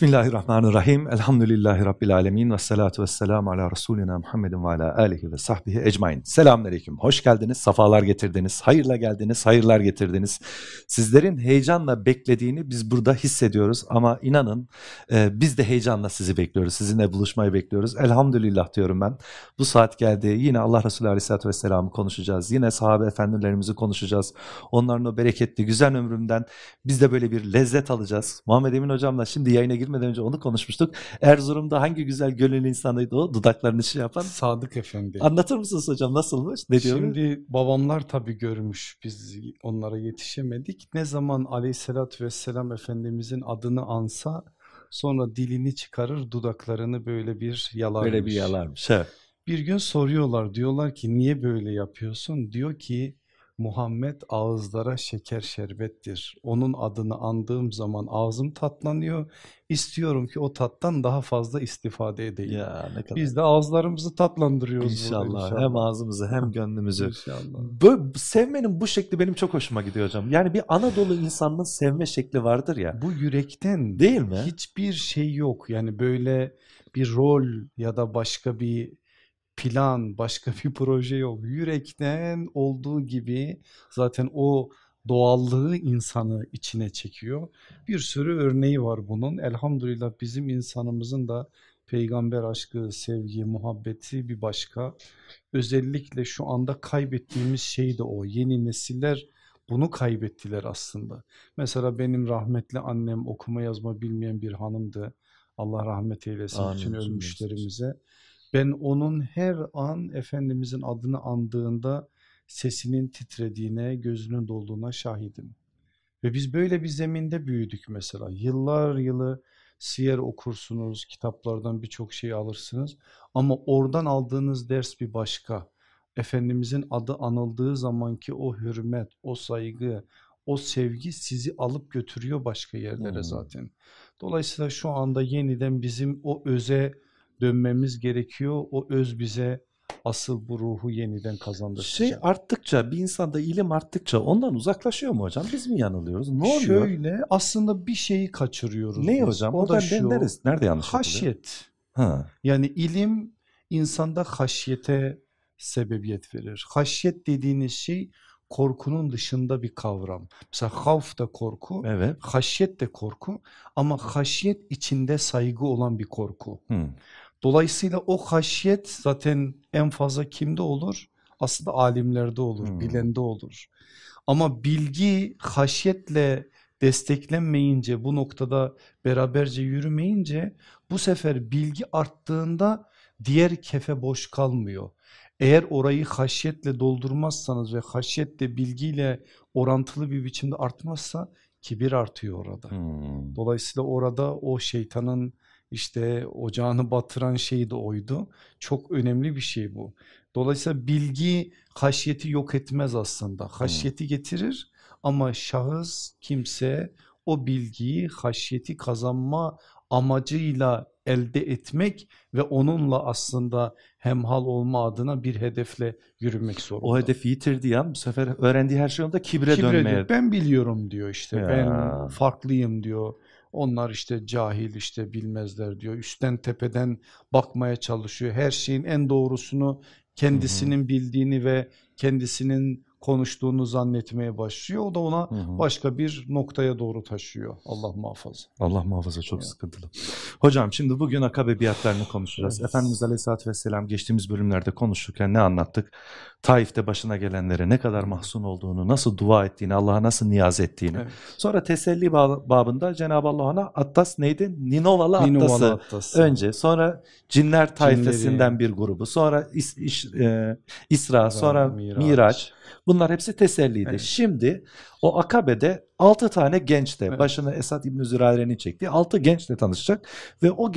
Bismillahirrahmanirrahim. Elhamdülillahi Rabbil alemin. Ve salatu ve selamu ala Resulina Muhammedin ve ala alihi ve sahbihi ecmain. Selamünaleyküm. Hoş geldiniz, safalar getirdiniz, hayırla geldiniz, hayırlar getirdiniz. Sizlerin heyecanla beklediğini biz burada hissediyoruz ama inanın e, biz de heyecanla sizi bekliyoruz. Sizinle buluşmayı bekliyoruz. Elhamdülillah diyorum ben. Bu saat geldi. Yine Allah Resulü Aleyhisselatü Vesselam'ı konuşacağız. Yine sahabe efendilerimizi konuşacağız. Onların o bereketli, güzel ömründen biz de böyle bir lezzet alacağız. Muhammed Emin Hocam'la şimdi yayına girmeden önce onu konuşmuştuk. Erzurum'da hangi güzel gönüllü insanıydı o? Dudaklarını şey yapan. Sadık Efendi. Anlatır mısınız hocam nasılmış? Ne diyor? Şimdi babamlar tabii görmüş biz onlara yetişemedik. Ne zaman aleyhissalatü vesselam Efendimizin adını ansa sonra dilini çıkarır dudaklarını böyle bir yalarmış. Böyle bir yalarmış. Evet. Bir gün soruyorlar diyorlar ki niye böyle yapıyorsun? Diyor ki Muhammed ağızlara şeker şerbettir. Onun adını andığım zaman ağzım tatlanıyor. İstiyorum ki o tattan daha fazla istifade edeyim. Ya ne kadar. Biz de ağızlarımızı tatlandırıyoruz İnşallah. burada inşallah. Hem ağzımızı hem gönlümüzü. İnşallah. Böyle sevmenin bu şekli benim çok hoşuma gidiyor hocam. Yani bir Anadolu insanının sevme şekli vardır ya. Bu yürekten Değil mi? hiçbir şey yok. Yani böyle bir rol ya da başka bir plan, başka bir proje yok. Yürekten olduğu gibi zaten o doğallığı insanı içine çekiyor. Bir sürü örneği var bunun. Elhamdülillah bizim insanımızın da peygamber aşkı, sevgi, muhabbeti bir başka. Özellikle şu anda kaybettiğimiz şey de o. Yeni nesiller bunu kaybettiler aslında. Mesela benim rahmetli annem okuma yazma bilmeyen bir hanımdı. Allah rahmet eylesin Amin, bütün ölmüşlerimize. Ben onun her an Efendimizin adını andığında sesinin titrediğine, gözünün dolduğuna şahidim. Ve biz böyle bir zeminde büyüdük mesela. Yıllar yılı siyer okursunuz, kitaplardan birçok şey alırsınız. Ama oradan aldığınız ders bir başka. Efendimizin adı anıldığı zamanki o hürmet, o saygı, o sevgi sizi alıp götürüyor başka yerlere Hmm. zaten. Dolayısıyla şu anda yeniden bizim o öze dönmemiz gerekiyor. O öz bize asıl bu ruhu yeniden kazandıracak. Şey arttıkça bir insanda ilim arttıkça ondan uzaklaşıyor mu hocam? Biz mi yanılıyoruz? Ne oluyor? Şöyle aslında bir şeyi kaçırıyoruz. ne biz. hocam? O Oradan da şu. neresi, nerede yanlış? Haşyet. Ha. Yani ilim insanda haşyete sebebiyet verir. Haşyet dediğiniz şey korkunun dışında bir kavram. Mesela havf da korku, Evet. haşyet de korku ama haşyet içinde saygı olan bir korku. Hı. Dolayısıyla o haşyet zaten en fazla kimde olur? Aslında alimlerde olur, Hmm. bilende olur. Ama bilgi haşyetle desteklenmeyince bu noktada beraberce yürümeyince bu sefer bilgi arttığında diğer kefe boş kalmıyor. Eğer orayı haşyetle doldurmazsanız ve haşyetle bilgiyle orantılı bir biçimde artmazsa kibir artıyor orada. Hmm. Dolayısıyla orada o şeytanın işte ocağını batıran şey de oydu. Çok önemli bir şey bu. Dolayısıyla bilgi haşyeti yok etmez aslında. Haşyeti getirir ama şahıs kimse o bilgiyi haşyeti kazanma amacıyla elde etmek ve onunla aslında hemhal olma adına bir hedefle yürümek zorunda. O hedefi yitirdiği an bu sefer öğrendiği her şey onda kibre, Kibre dönmeye. diyor, ben biliyorum diyor işte Ya. ben farklıyım diyor. Onlar işte cahil işte bilmezler diyor. Üstten tepeden bakmaya çalışıyor. Her şeyin en doğrusunu kendisinin bildiğini ve kendisinin konuştuğunu zannetmeye başlıyor. O da ona Hı hı. başka bir noktaya doğru taşıyor. Allah muhafaza. Allah muhafaza çok Ya. sıkıntılı. Hocam şimdi bugün akabe biatlarını konuşacağız. Evet. Efendimiz Aleyhisselatü Vesselam geçtiğimiz bölümlerde konuşurken ne anlattık? Taif'te başına gelenlere ne kadar mahzun olduğunu, nasıl dua ettiğini, Allah'a nasıl niyaz ettiğini. Evet. Sonra teselli ba- babında Cenab-ı Allah ona Attas neydi? Ninovalı Attas'ı. Ninovalı Attası. Önce sonra cinler tayfesinden Cinleri. bir grubu sonra İs, İş- e, İsra sonra Miraç. Miraç. Bunlar hepsi teselliydi. Evet. Şimdi o Akabe'de 6 tane genç de Evet. başına Esad İbni Zürare'nin çektiği 6 gençle tanışacak ve o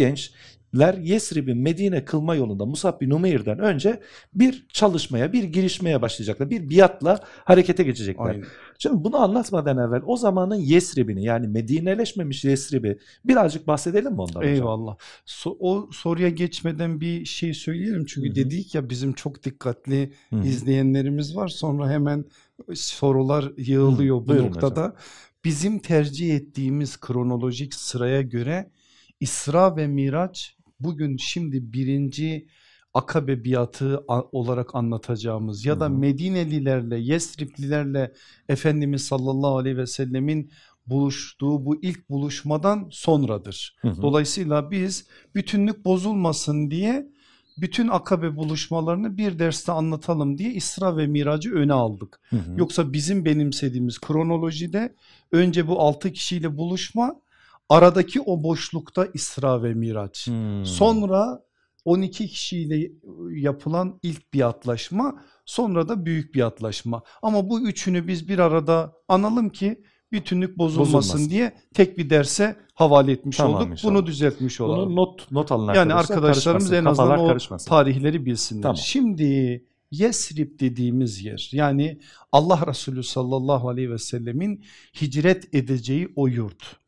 gençler Yesrib'i Medine kılma yolunda Musab bin Umeyr'den önce bir çalışmaya, bir girişmeye başlayacaklar. Bir biatla harekete geçecekler. Aynen. Şimdi bunu anlatmadan evvel o zamanın Yesrib'ini yani Medineleşmemiş Yesrib'i birazcık bahsedelim mi ondan hocam? Eyvallah. So- o soruya geçmeden bir şey söyleyelim. Çünkü Hı hı. dedik ya bizim çok dikkatli Hı hı. izleyenlerimiz var. Sonra hemen sorular yığılıyor Hı, bu buyurun noktada. Bizim tercih ettiğimiz kronolojik sıraya göre İsra ve Miraç bugün şimdi birinci Akabe biatı olarak anlatacağımız ya da Medinelilerle Yesriplilerle Efendimiz sallallahu aleyhi ve sellemin buluştuğu bu ilk buluşmadan sonradır. Hı hı. Dolayısıyla biz bütünlük bozulmasın diye bütün akabe buluşmalarını bir derste anlatalım diye İsra ve Mirac'ı öne aldık. Hı hı. Yoksa bizim benimsediğimiz kronolojide önce bu altı kişiyle buluşma aradaki o boşlukta İsra ve Miraç. Hmm. Sonra 12 kişiyle yapılan ilk biatlaşma sonra da büyük biatlaşma. Ama bu üçünü biz bir arada analım ki bütünlük bozulmasın, bozulmasın. diye tek bir derse havale etmiş tamam, olduk. Inşallah. Bunu düzeltmiş olalım. Bunu not not alın Yani arkadaşlarımız en azından o karışmasın. tarihleri bilsinler. Tamam. Şimdi Yesrib dediğimiz yer yani Allah Resulü sallallahu aleyhi ve sellemin hicret edeceği o yurt.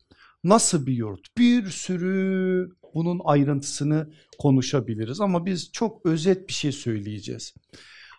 Nasıl bir yurt? Bir sürü bunun ayrıntısını konuşabiliriz ama biz çok özet bir şey söyleyeceğiz.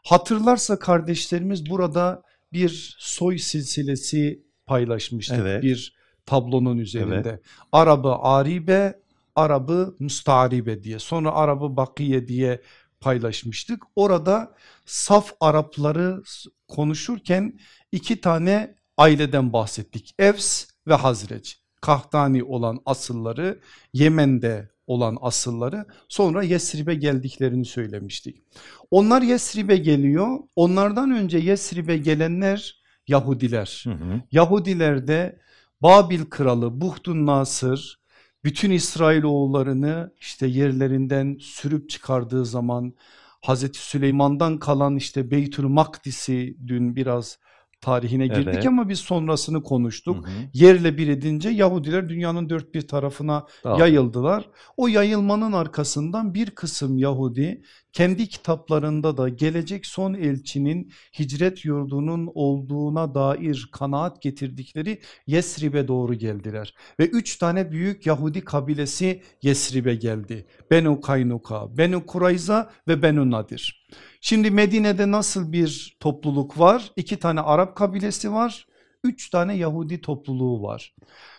Hatırlarsa kardeşlerimiz burada bir soy silsilesi paylaşmıştık evet. bir tablonun üzerinde. Evet. Arabı Aribe, Arabı Mustaribe diye sonra Arabı Bakiye diye paylaşmıştık. Orada saf Arapları konuşurken iki tane aileden bahsettik. Evs ve Hazreç. Kahtani olan asılları, Yemen'de olan asılları sonra Yesrib'e geldiklerini söylemiştik. Onlar Yesrib'e geliyor. Onlardan önce Yesrib'e gelenler Yahudiler. Hı hı. Yahudiler de Babil kralı Buhtun Nasır bütün İsrail oğullarını işte yerlerinden sürüp çıkardığı zaman Hazreti Süleyman'dan kalan işte Beytül Makdis'i dün biraz tarihine girdik evet. ama biz sonrasını konuştuk. Hı hı. Yerle bir edince Yahudiler dünyanın dört bir tarafına tamam. yayıldılar. O yayılmanın arkasından bir kısım Yahudi kendi kitaplarında da gelecek son elçinin hicret yurdunun olduğuna dair kanaat getirdikleri Yesrib'e doğru geldiler. Ve üç tane büyük Yahudi kabilesi Yesrib'e geldi. Benu Kaynuka, Benu Kurayza ve Benu Nadir. Şimdi Medine'de nasıl bir topluluk var? İki tane Arap kabilesi var. Üç tane Yahudi topluluğu var.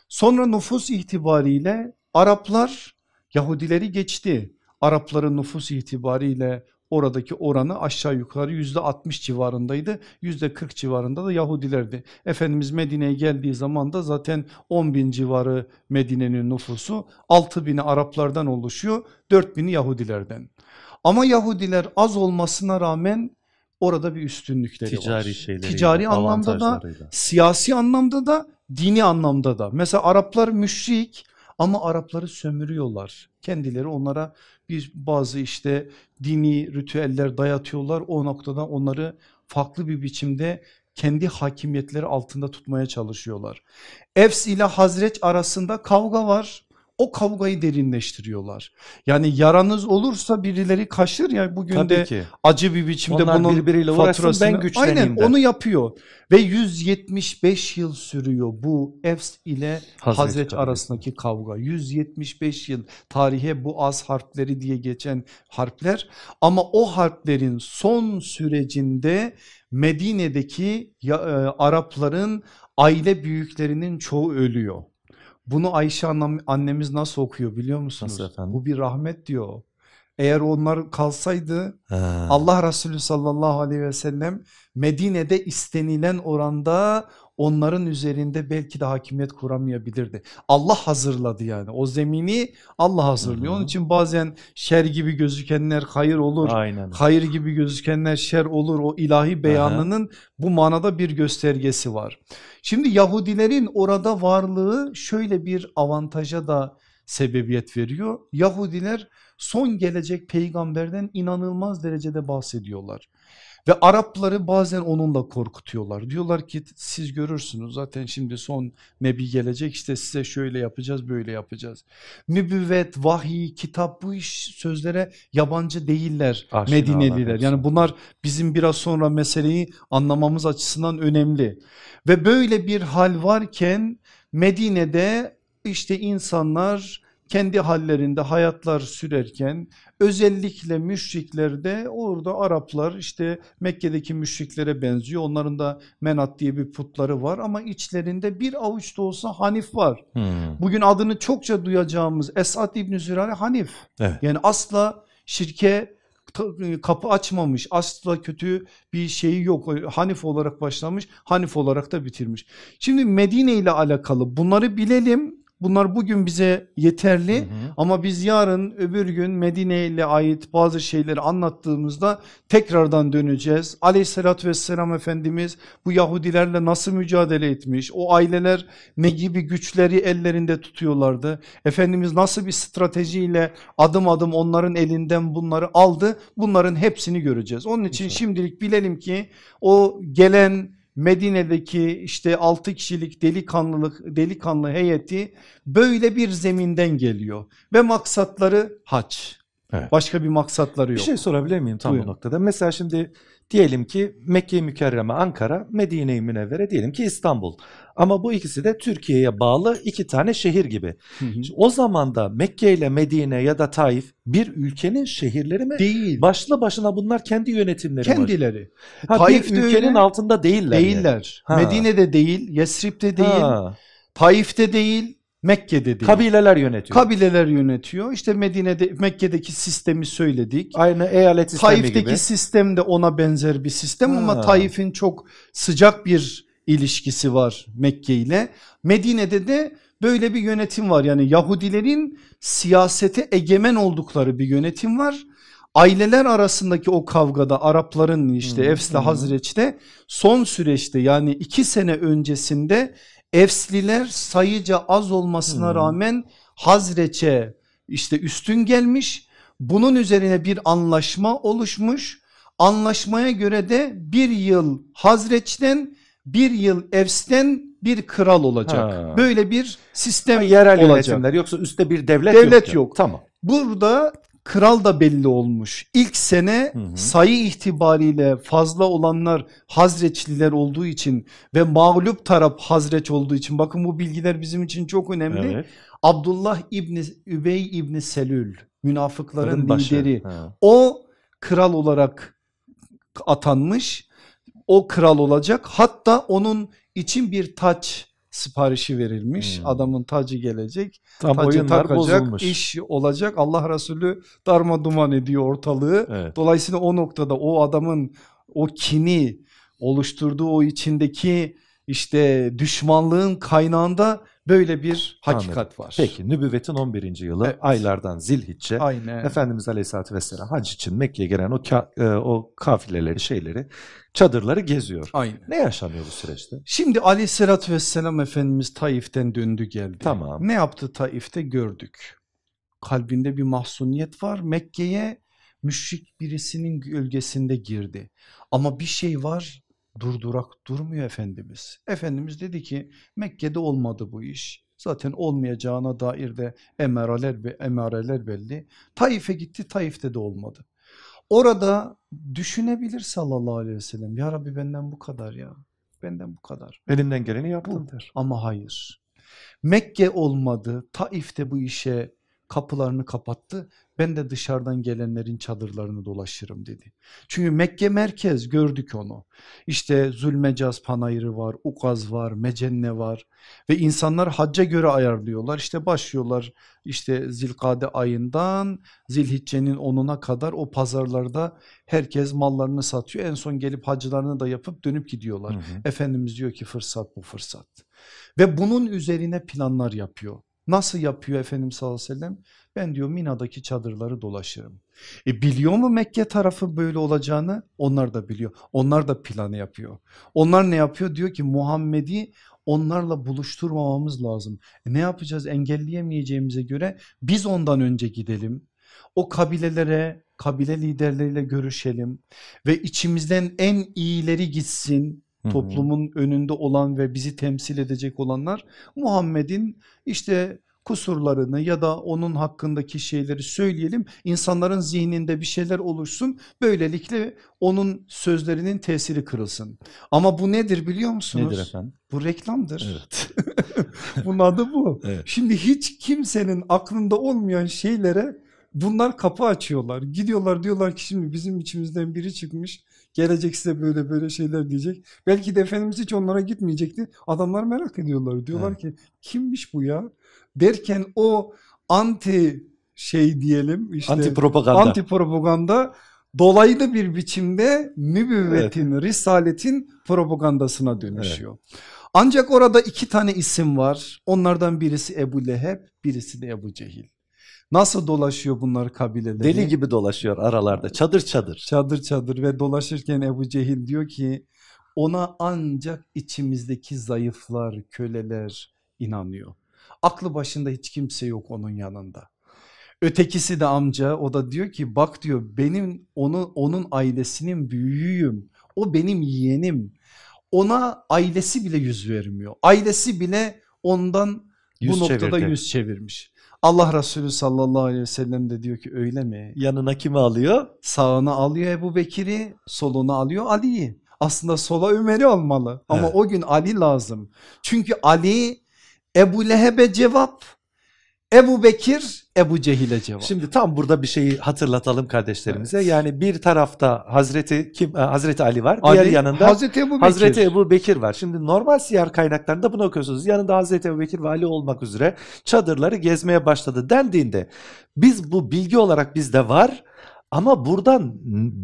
Sonra nüfus itibariyle Araplar Yahudileri geçti. Arapların nüfus itibariyle oradaki oranı aşağı yukarı yüzde 60 civarındaydı. Yüzde 40 civarında da Yahudilerdi. Efendimiz Medine'ye geldiği zaman da zaten 10 bin civarı Medine'nin nüfusu 6 bini Araplardan oluşuyor 4 bini Yahudilerden. Ama Yahudiler az olmasına rağmen orada bir üstünlükleri Ticari var. Şeyleri Ticari anlamda da siyasi anlamda da dini anlamda da. Mesela Araplar müşrik ama Arapları sömürüyorlar. Kendileri onlara bir bazı işte dini ritüeller dayatıyorlar. O noktadan onları farklı bir biçimde kendi hakimiyetleri altında tutmaya çalışıyorlar. Efs ile Hazreç arasında kavga var o kavgayı derinleştiriyorlar. Yani yaranız olursa birileri kaşır ya bugün Tabii de ki. acı bir biçimde Onlar bunun birbiriyle faturasını ben aynen de. onu yapıyor. Ve 175 yıl sürüyor bu Efs ile Hazret, Hazret arasındaki kavga. 175 yıl tarihe bu az harpleri diye geçen harpler ama o harplerin son sürecinde Medine'deki e, Arapların aile büyüklerinin çoğu ölüyor. Bunu Ayşe annem, annemiz nasıl okuyor biliyor musunuz? Nasıl efendim? Bu bir rahmet diyor. Eğer onlar kalsaydı ha. Allah Resulü sallallahu aleyhi ve sellem Medine'de istenilen oranda onların üzerinde belki de hakimiyet kuramayabilirdi. Allah hazırladı yani o zemini Allah hazırlıyor. Onun için bazen şer gibi gözükenler hayır olur. Aynen. Hayır gibi gözükenler şer olur. O ilahi beyanının hı bu manada bir göstergesi var. Şimdi Yahudilerin orada varlığı şöyle bir avantaja da sebebiyet veriyor. Yahudiler son gelecek peygamberden inanılmaz derecede bahsediyorlar. Ve Arapları bazen onunla korkutuyorlar. Diyorlar ki siz görürsünüz zaten şimdi son nebi gelecek işte size şöyle yapacağız böyle yapacağız. Nübüvvet, vahiy, kitap bu iş sözlere yabancı değiller Aşina Medineliler. Yani bunlar bizim biraz sonra meseleyi anlamamız açısından önemli. Ve böyle bir hal varken Medine'de işte insanlar kendi hallerinde hayatlar sürerken özellikle müşrikler de orada Araplar işte Mekke'deki müşriklere benziyor. Onların da Menat diye bir putları var ama içlerinde bir avuç da olsa Hanif var. Hmm. Bugün adını çokça duyacağımız Esad İbni Zürare Hanif. Evet. Yani asla şirke kapı açmamış asla kötü bir şeyi yok Hanif olarak başlamış Hanif olarak da bitirmiş. Şimdi Medine ile alakalı bunları bilelim bunlar bugün bize yeterli Hı hı. ama biz yarın öbür gün Medine ile ait bazı şeyleri anlattığımızda tekrardan döneceğiz. Aleyhissalatü vesselam Efendimiz bu Yahudilerle nasıl mücadele etmiş o aileler ne gibi güçleri ellerinde tutuyorlardı. Efendimiz nasıl bir stratejiyle adım adım onların elinden bunları aldı bunların hepsini göreceğiz. Onun için şimdilik bilelim ki o gelen Medine'deki işte 6 kişilik delikanlılık delikanlı heyeti böyle bir zeminden geliyor ve maksatları hac. Evet. Başka bir maksatları Bir yok. şey sorabilir miyim tam Buyurun. bu noktada? Mesela şimdi diyelim ki Mekke-i Mükerreme Ankara, Medine-i Münevvere diyelim ki İstanbul. Ama bu ikisi de Türkiye'ye bağlı iki tane şehir gibi. Hı hı. O zaman da Mekke ile Medine ya da Taif bir ülkenin şehirleri mi? Değil. Başlı başına bunlar kendi yönetimleri? Kendileri Ha, Taif bir ülkenin öyle. altında değiller. yani. değiller. Ha. Medine'de değil, Yesrib'de değil, Ha, Taif'te değil, Mekke'de değil. Kabileler yönetiyor. Kabileler yönetiyor. İşte Medine'de Mekke'deki sistemi söyledik. Aynı eyalet sistemi Taif'teki gibi. sistem de ona benzer bir sistem ama Ha. Taif'in çok sıcak bir ilişkisi var Mekke ile. Medine'de de böyle bir yönetim var. Yani Yahudilerin siyasete egemen oldukları bir yönetim var. Aileler arasındaki o kavgada Arapların işte Hı, Efs'le hı. Hazreç'te son süreçte yani iki sene öncesinde Efsliler sayıca az olmasına Hı. rağmen Hazreç'e işte üstün gelmiş. Bunun üzerine bir anlaşma oluşmuş. Anlaşmaya göre de bir yıl Hazreç'ten bir yıl Efs'ten bir kral olacak. Ha. Böyle bir sistem yerel olacak. yönetimler yoksa üstte bir devlet, Devlet yok. yok. Tamam. Burada kral da belli olmuş. İlk sene Hı hı. sayı itibariyle fazla olanlar Hazreçliler olduğu için ve mağlup taraf Hazreç olduğu için bakın bu bilgiler bizim için çok önemli. Evet. Abdullah İbni Übey İbni Selül münafıkların Kadın lideri. Ha. O kral olarak atanmış. O kral olacak. Hatta onun için bir taç siparişi verilmiş. Hmm. Adamın tacı gelecek. Tam Tacı takacak. bozulmuş. iş olacak. Allah Resulü darma duman ediyor ortalığı. Evet. Dolayısıyla o noktada o adamın o kini oluşturduğu o içindeki işte düşmanlığın kaynağında böyle bir hakikat Anladım. var. Peki nübüvvetin 11. yılı Evet. aylardan Zilhicce. Aynen. Efendimiz Aleyhisselatü Vesselam hac için Mekke'ye gelen o, ka- e, o kafileleri şeyleri çadırları geziyor. Aynen. Ne yaşanıyor bu süreçte? Şimdi aleyhissalatü vesselam Efendimiz Taif'ten döndü geldi. Tamam. Ne yaptı Taif'te gördük. Kalbinde bir mahzuniyet var. Mekke'ye müşrik birisinin gölgesinde girdi. Ama bir şey var durdurak durmuyor Efendimiz. Efendimiz dedi ki Mekke'de olmadı bu iş. Zaten olmayacağına dair de emareler, ve emareler belli. Taif'e gitti Taif'te de olmadı. Orada düşünebilir sallallahu aleyhi ve sellem. Ya Rabbi benden bu kadar ya. Benden bu kadar. Elimden geleni yaptım der. Ama hayır. Mekke olmadı. Taif'te bu işe kapılarını kapattı. Ben de dışarıdan gelenlerin çadırlarını dolaşırım dedi. Çünkü Mekke merkez gördük onu. İşte Zulmecaz panayırı var, Ukaz var, Mecenne var ve insanlar hacca göre ayarlıyorlar. İşte başlıyorlar işte Zilkade ayından Zilhicce'nin 10'una kadar o pazarlarda herkes mallarını satıyor. En son gelip hacılarını da yapıp dönüp gidiyorlar. Hı hı. Efendimiz diyor ki fırsat bu fırsat. Ve bunun üzerine planlar yapıyor. Nasıl yapıyor Efendimiz sallallahu aleyhi ve sellem? Ben diyor Mina'daki çadırları dolaşırım. E biliyor mu Mekke tarafı böyle olacağını? Onlar da biliyor. Onlar da planı yapıyor. Onlar ne yapıyor? Diyor ki Muhammed'i onlarla buluşturmamamız lazım. E ne yapacağız? Engelleyemeyeceğimize göre biz ondan önce gidelim. O kabilelere, kabile liderleriyle görüşelim ve içimizden en iyileri gitsin Hı hı. toplumun önünde olan ve bizi temsil edecek olanlar Muhammed'in işte kusurlarını ya da onun hakkındaki şeyleri söyleyelim. İnsanların zihninde bir şeyler oluşsun. Böylelikle onun sözlerinin tesiri kırılsın. Ama bu nedir biliyor musunuz? Nedir efendim? Bu reklamdır. Evet. Bunun adı bu. Evet. Şimdi hiç kimsenin aklında olmayan şeylere bunlar kapı açıyorlar. Gidiyorlar diyorlar ki şimdi bizim içimizden biri çıkmış. Gelecek size böyle böyle şeyler diyecek. Belki de Efendimiz hiç onlara gitmeyecekti. Adamlar merak ediyorlar. Diyorlar Evet. ki kimmiş bu ya? Derken o anti şey diyelim işte Anti propaganda. anti propaganda dolaylı bir biçimde nübüvvetin, risaletin propagandasına dönüşüyor. Ancak orada iki tane isim var. Onlardan birisi Ebu Leheb, birisi de Ebu Cehil. Nasıl dolaşıyor bunlar kabileleri? Deli gibi dolaşıyor aralarda çadır çadır. Çadır çadır ve dolaşırken Ebu Cehil diyor ki ona ancak içimizdeki zayıflar, köleler inanıyor. Aklı başında hiç kimse yok onun yanında. Ötekisi de amca o da diyor ki bak diyor benim onu onun ailesinin büyüğüyüm. O benim yeğenim. Ona ailesi bile yüz vermiyor. Ailesi bile ondan Yüz bu noktada çevirdi. yüz çevirmiş. Allah Resulü sallallahu aleyhi ve sellem de diyor ki öyle mi? Yanına kimi alıyor? Sağına alıyor Ebu Bekir'i, soluna alıyor Ali'yi. Aslında sola Ömer'i almalı ama Evet. o gün Ali lazım. Çünkü Ali Ebu Leheb'e cevap, Ebu Bekir Ebu Cehil'e cevap. Şimdi tam burada bir şeyi hatırlatalım kardeşlerimize. Yani bir tarafta Hazreti kim Hazreti Ali var. Diğer Ali, yanında Hazreti Ebu Bekir. Hazreti Ebu Bekir var. Şimdi normal siyer kaynaklarında bunu okuyorsunuz. Yanında Hazreti Ebu Bekir ve Ali olmak üzere çadırları gezmeye başladı dendiğinde biz bu bilgi olarak bizde var ama buradan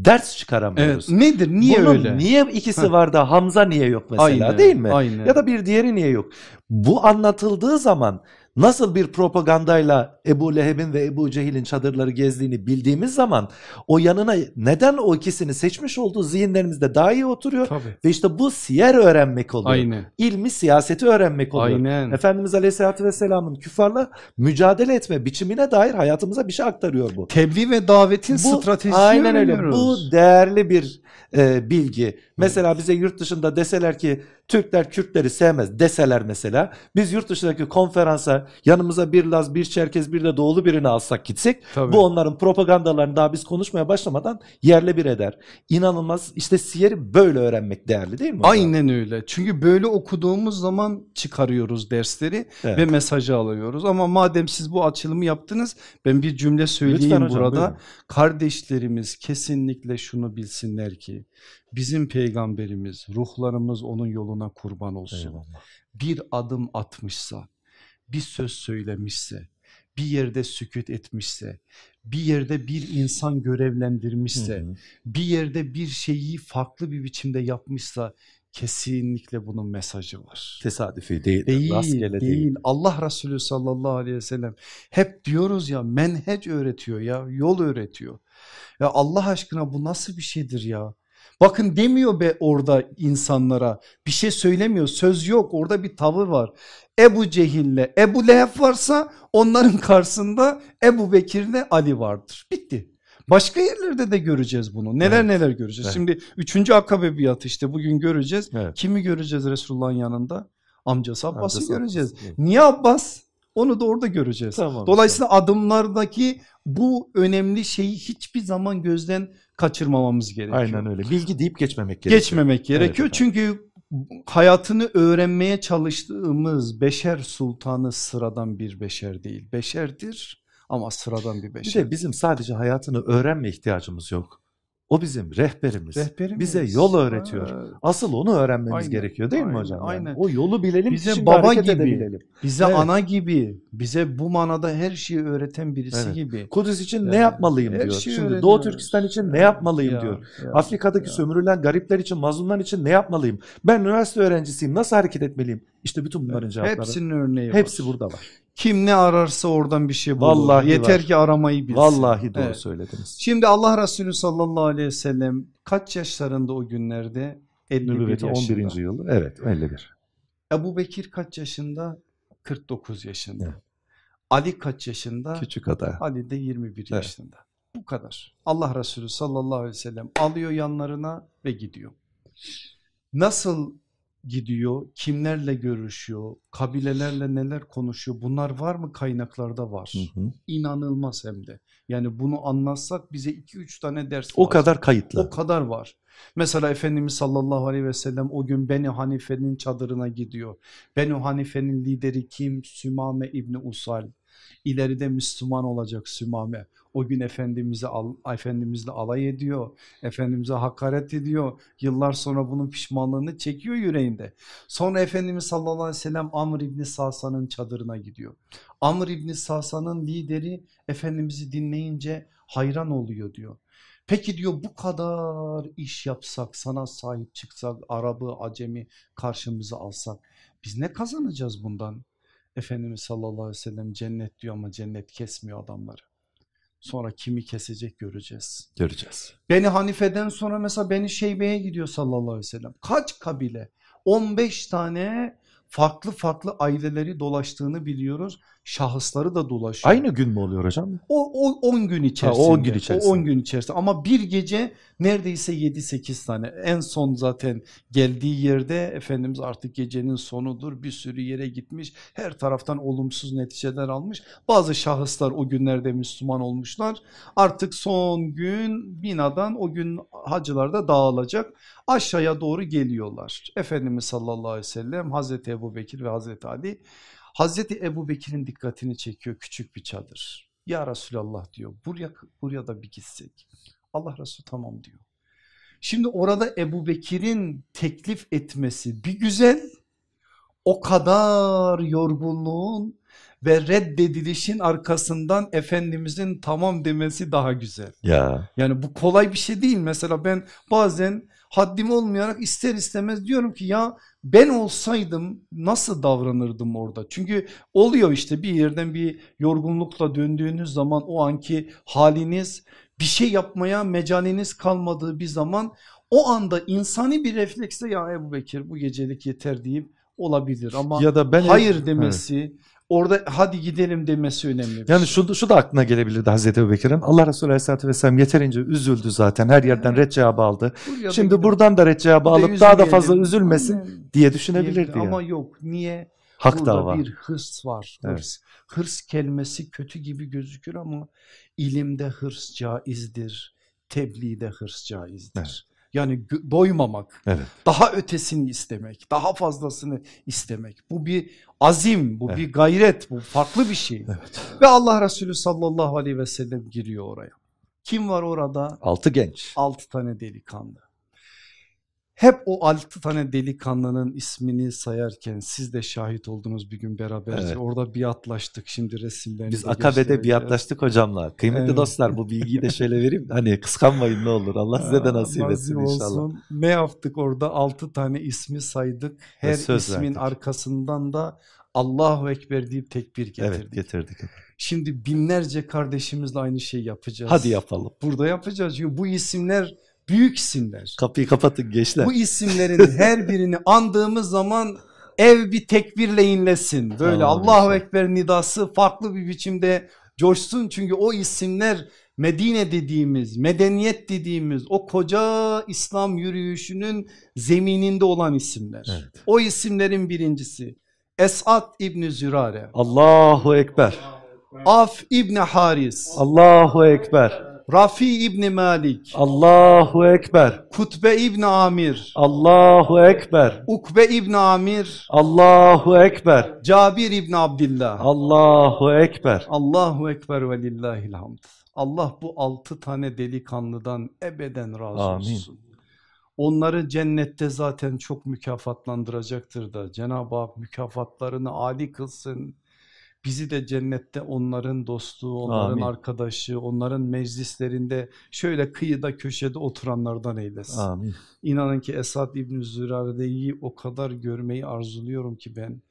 ders Evet, çıkaramıyoruz. nedir? Niye Bunun öyle? Niye ikisi Heh. var da Hamza niye yok mesela Aynen, değil mi? Aynen. Ya da bir diğeri niye yok? Bu anlatıldığı zaman nasıl bir propagandayla Ebu Leheb'in ve Ebu Cehil'in çadırları gezdiğini bildiğimiz zaman o yanına neden o ikisini seçmiş olduğu zihinlerimizde daha iyi oturuyor. Tabii. Ve işte bu siyer öğrenmek oluyor. Aynen. İlmi siyaseti öğrenmek oluyor. Aynen. Efendimiz Aleyhisselatü Vesselam'ın küffarla mücadele etme biçimine dair hayatımıza bir şey aktarıyor bu. Tebliğ ve davetin Bu stratejisini aynen öyle. Bu değerli bir e, bilgi. Mesela bize yurt dışında deseler ki Türkler Kürtleri sevmez deseler mesela biz yurt dışındaki konferansa yanımıza bir Laz, bir Çerkez, bir de Doğulu birini alsak gitsek Tabii. bu onların propagandalarını daha biz konuşmaya başlamadan yerle bir eder. İnanılmaz işte siyeri böyle öğrenmek değerli değil mi? Aynen öyle. Çünkü böyle okuduğumuz zaman çıkarıyoruz dersleri Evet. ve mesajı alıyoruz. Ama madem siz bu açılımı yaptınız ben bir cümle söyleyeyim Lütfen hocam, burada. buyurun. Kardeşlerimiz kesinlikle şunu bilsinler ki bizim peygamberimiz ruhlarımız onun yoluna kurban olsun. Eyvallah. Bir adım atmışsa, bir söz söylemişse, bir yerde sükut etmişse, bir yerde bir insan görevlendirmişse, Hı hı. bir yerde bir şeyi farklı bir biçimde yapmışsa kesinlikle bunun mesajı var. Tesadüfi değil, Değil, rastgele değil. değil. Allah Resulü sallallahu aleyhi ve sellem hep diyoruz ya menhec öğretiyor ya, yol öğretiyor. Ya Allah aşkına bu nasıl bir şeydir ya? Bakın demiyor be orada insanlara bir şey söylemiyor söz yok orada bir tavır var. Ebu Cehil'le Ebu Leheb varsa onların karşısında Ebu Bekir'le Ali vardır bitti. Başka yerlerde de göreceğiz bunu neler Evet. neler göreceğiz. Evet. Şimdi üçüncü akabe biatı işte bugün göreceğiz. Evet. Kimi göreceğiz Resulullah'ın yanında? Amcası Abbas'ı Amcası göreceğiz. Abbas. Niye Abbas? Onu da orada göreceğiz. Tamam. Dolayısıyla adımlardaki bu önemli şeyi hiçbir zaman gözden kaçırmamamız gerekiyor. Aynen öyle. Bilgi deyip geçmemek gerekiyor. Geçmemek gerekiyor efendim. çünkü hayatını öğrenmeye çalıştığımız beşer sultanı sıradan bir beşer değil. Beşerdir ama sıradan bir Bir beşer. de bizim sadece hayatını öğrenme ihtiyacımız yok. O bizim rehberimiz. Rehberimiz. Bize yol öğretiyor. Ha, Asıl onu öğrenmemiz Aynen, gerekiyor değil mi aynen, hocam? Yani aynen. O yolu bilelim Bize baba gibi. edebilelim. Bize Evet. ana gibi, bize bu manada her şeyi öğreten birisi Evet. gibi. Kudüs için ne Yani yapmalıyım her diyor. Şimdi öğreniyoruz. Doğu Türkistan için ne yapmalıyım Ya, diyor. ya, Afrika'daki ya. sömürülen garipler için, mazlumlar için ne yapmalıyım? Ben üniversite öğrencisiyim. Nasıl hareket etmeliyim? İşte bütün bunların cevapları. Hepsinin örneği var. Hepsi burada var. Kim ne ararsa oradan bir şey bulur. Vallahi Yeter var. ki aramayı bilsin. Vallahi doğru Evet. söylediniz. Şimdi Allah Resulü sallallahu aleyhi ve sellem kaç yaşlarında o günlerde? 51 Nübüvvetin yaşında. 11. yılı. Evet 51. Ebu Bekir kaç yaşında? 49 yaşında. Evet. Ali kaç yaşında? Küçük ada. Ali de 21 Evet. yaşında. Bu kadar. Allah Resulü sallallahu aleyhi ve sellem alıyor yanlarına ve gidiyor. Nasıl gidiyor, kimlerle görüşüyor, kabilelerle neler konuşuyor bunlar var mı kaynaklarda var. Hı hı. İnanılmaz hem de. Yani bunu anlatsak bize 2-3 tane ders O lazım. kadar kayıtlı. O kadar var. Mesela Efendimiz sallallahu aleyhi ve sellem o gün Beni Hanife'nin çadırına gidiyor. Beni Hanife'nin lideri kim? Sümame İbni Usal. İleride Müslüman olacak Sümame. O gün Efendimiz'e al, Efendimizle alay ediyor. Efendimiz'e hakaret ediyor. Yıllar sonra bunun pişmanlığını çekiyor yüreğinde. Sonra Efendimiz sallallahu aleyhi ve sellem Amr İbni Sasa'nın çadırına gidiyor. Amr İbni Sasa'nın lideri Efendimiz'i dinleyince hayran oluyor diyor. Peki diyor bu kadar iş yapsak sana sahip çıksak Arabı Acemi karşımıza alsak biz ne kazanacağız bundan? Efendimiz sallallahu aleyhi ve sellem cennet diyor ama cennet kesmiyor adamları. Sonra kimi kesecek göreceğiz. Göreceğiz. Beni Hanife'den sonra mesela Beni Şeybe'ye gidiyor sallallahu aleyhi ve sellem. Kaç kabile? 15 tane farklı farklı aileleri dolaştığını biliyoruz. Şahısları da dolaşıyor. Aynı gün mü oluyor hocam? O, o 10 gün içerisinde. Ha, o 10 gün içerisinde. O 10 gün içerisinde. Ama bir gece neredeyse 7-8 tane. En son zaten geldiği yerde Efendimiz artık gecenin sonudur. Bir sürü yere gitmiş. Her taraftan olumsuz neticeler almış. Bazı şahıslar o günlerde Müslüman olmuşlar. Artık son gün binadan o gün hacılar da dağılacak. Aşağıya doğru geliyorlar. Efendimiz sallallahu aleyhi ve sellem Hazreti Ebu Bekir ve Hazreti Ali Hazreti Ebu Bekir'in dikkatini çekiyor küçük bir çadır. Ya Resulallah diyor buraya, buraya da bir gitsek. Allah Resulü tamam diyor. Şimdi orada Ebu Bekir'in teklif etmesi bir güzel o kadar yorgunluğun ve reddedilişin arkasından Efendimizin tamam demesi daha güzel. Ya. Yani bu kolay bir şey değil. Mesela ben bazen haddim olmayarak ister istemez diyorum ki ya ben olsaydım nasıl davranırdım orada? Çünkü oluyor işte bir yerden bir yorgunlukla döndüğünüz zaman o anki haliniz bir şey yapmaya mecaliniz kalmadığı bir zaman o anda insani bir refleksle ya Ebu Bekir bu gecelik yeter deyip olabilir ama Ya da ben hayır demesi orada hadi gidelim demesi önemli. Yani şey. şu, şu da aklına gelebilirdi Hazreti Ebu Bekir'in. Allah Resulü Aleyhisselatü Vesselam yeterince üzüldü zaten. Her yerden Evet. red cevabı aldı. Buraya da Şimdi gidelim. buradan da red cevabı alıp daha da fazla üzülmesin Aynen. diye düşünebilirdi Diyebilir. Ama ya. yok niye? Hak Burada dava. bir hırs var. Evet. Hırs. Hırs kelimesi kötü gibi gözükür ama ilimde hırs caizdir. Tebliğde hırs caizdir. Evet. Yani doymamak, Evet. daha ötesini istemek, daha fazlasını istemek. Bu bir azim, bu Evet. bir gayret, bu farklı bir şey. Evet. Ve Allah Resulü sallallahu aleyhi ve sellem giriyor oraya. Kim var orada? Altı genç. Altı tane delikanlı. Hep o altı tane delikanlının ismini sayarken siz de şahit oldunuz bir gün beraberce. Evet. Orada biatlaştık şimdi resimlerini Biz de Akabe'de biatlaştık hocamla. Kıymetli Evet. dostlar bu bilgiyi de şöyle vereyim. Hani kıskanmayın ne olur. Allah size de nasip etsin inşallah. olsun. Ne yaptık orada? Altı tane ismi saydık. Her söz ismin verdik. arkasından da Allahu Ekber deyip tekbir getirdik. Evet getirdik. Şimdi binlerce kardeşimizle aynı şeyi yapacağız. Hadi yapalım. Burada yapacağız çünkü bu isimler büyük isimler. Kapıyı kapatın gençler. Bu isimlerin her birini andığımız zaman ev bir tekbirle inlesin. Böyle Tamam, Allahu inşallah. Ekber nidası farklı bir biçimde coşsun. Çünkü o isimler Medine dediğimiz, medeniyet dediğimiz o koca İslam yürüyüşünün zemininde olan isimler. Evet. O isimlerin birincisi Esat İbni Zürare, Allahu Ekber. Af İbni Haris, Allahu Ekber. Rafi İbni Malik, Allahu Ekber. Kutbe İbni Amir, Allahu Ekber. Ukbe İbni Amir, Allahu Ekber. Cabir İbni Abdillah. Allahu Ekber. Allahu Ekber ve lillahil hamd. Allah bu altı tane delikanlıdan ebeden razı Amin. olsun. Onları cennette zaten çok mükafatlandıracaktır da Cenab-ı Hak mükafatlarını âli kılsın. Bizi de cennette onların dostu, onların Amin. arkadaşı, onların meclislerinde şöyle kıyıda köşede oturanlardan eylesin. Amin. İnanın ki Esad İbni Zürare'yi o kadar görmeyi arzuluyorum ki ben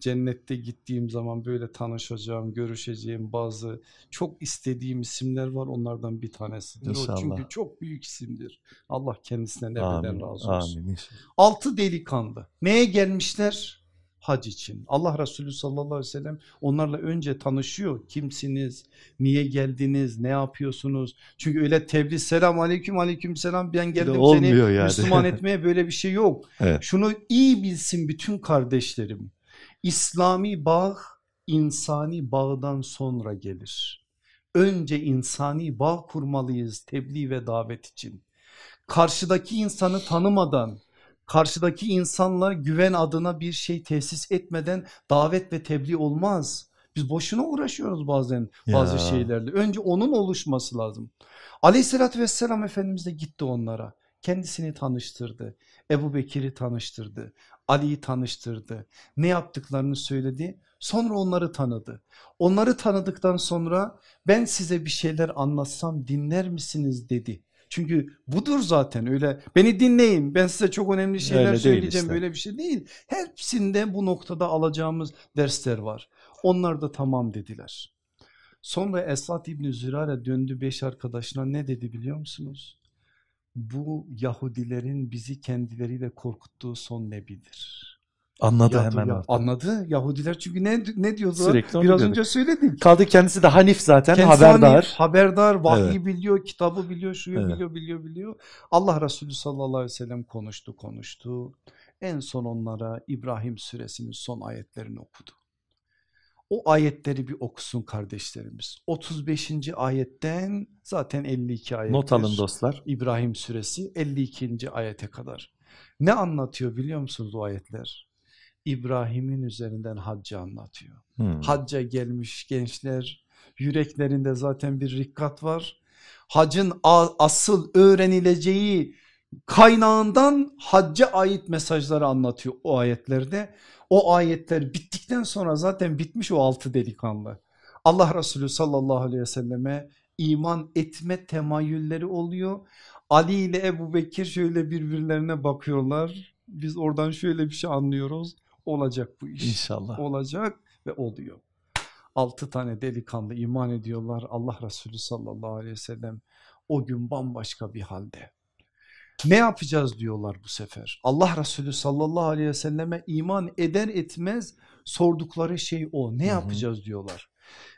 cennette gittiğim zaman böyle tanışacağım, görüşeceğim bazı çok istediğim isimler var onlardan bir tanesidir. O İnşallah. çünkü çok büyük isimdir. Allah kendisinden ebeden razı olsun. Amin. Altı delikanlı neye gelmişler? Hac için. Allah Resulü sallallahu aleyhi ve sellem onlarla önce tanışıyor. Kimsiniz? Niye geldiniz? Ne yapıyorsunuz? Çünkü öyle tebliğ selam aleyküm aleyküm selam ben geldim seni yani. Müslüman etmeye böyle bir şey yok. Evet. Şunu iyi bilsin bütün kardeşlerim. İslami bağ insani bağdan sonra gelir. Önce insani bağ kurmalıyız tebliğ ve davet için. Karşıdaki insanı tanımadan karşıdaki insanla güven adına bir şey tesis etmeden davet ve tebliğ olmaz. Biz boşuna uğraşıyoruz bazen bazı ya. şeylerle. Önce onun oluşması lazım. Aleyhissalatü vesselam Efendimiz de gitti onlara. Kendisini tanıştırdı. Ebu Bekir'i tanıştırdı. Ali'yi tanıştırdı. Ne yaptıklarını söyledi. Sonra onları tanıdı. Onları tanıdıktan sonra ben size bir şeyler anlatsam dinler misiniz dedi. Çünkü budur zaten öyle beni dinleyin ben size çok önemli şeyler öyle söyleyeceğim işte. böyle bir şey değil. Hepsinde bu noktada alacağımız dersler var. Onlar da tamam dediler. Sonra Esad İbni Zürare döndü beş arkadaşına ne dedi biliyor musunuz? Bu Yahudilerin bizi kendileriyle korkuttuğu son nebidir. Anladı ya, hemen. Ya, anladı Yahudiler çünkü ne ne diyordular? Sürekli Biraz önce söyledik. Kaldı kendisi de Hanif zaten kendisi haberdar. Hanif, haberdar, vahyi evet. biliyor, kitabı biliyor, şuyu evet. biliyor, biliyor, biliyor. Allah Resulü sallallahu aleyhi ve sellem konuştu, konuştu. En son onlara İbrahim suresinin son ayetlerini okudu. O ayetleri bir okusun kardeşlerimiz. 35. ayetten zaten 52 ayet. Not alın dostlar. İbrahim suresi 52. ayete kadar. Ne anlatıyor biliyor musunuz o ayetler? İbrahim'in üzerinden haccı anlatıyor. Hmm. Hacca gelmiş gençler yüreklerinde zaten bir rikkat var. Hacın asıl öğrenileceği kaynağından hacca ait mesajları anlatıyor o ayetlerde. O ayetler bittikten sonra zaten bitmiş o altı delikanlı. Allah Resulü sallallahu aleyhi ve selleme iman etme temayülleri oluyor. Ali ile Ebu Bekir şöyle birbirlerine bakıyorlar. Biz oradan şöyle bir şey anlıyoruz. Olacak bu iş. İnşallah. Olacak ve oluyor. Altı tane delikanlı iman ediyorlar. Allah Resulü sallallahu aleyhi ve sellem o gün bambaşka bir halde. Ne yapacağız diyorlar bu sefer. Allah Resulü sallallahu aleyhi ve selleme iman eder etmez sordukları şey o. Ne yapacağız diyorlar.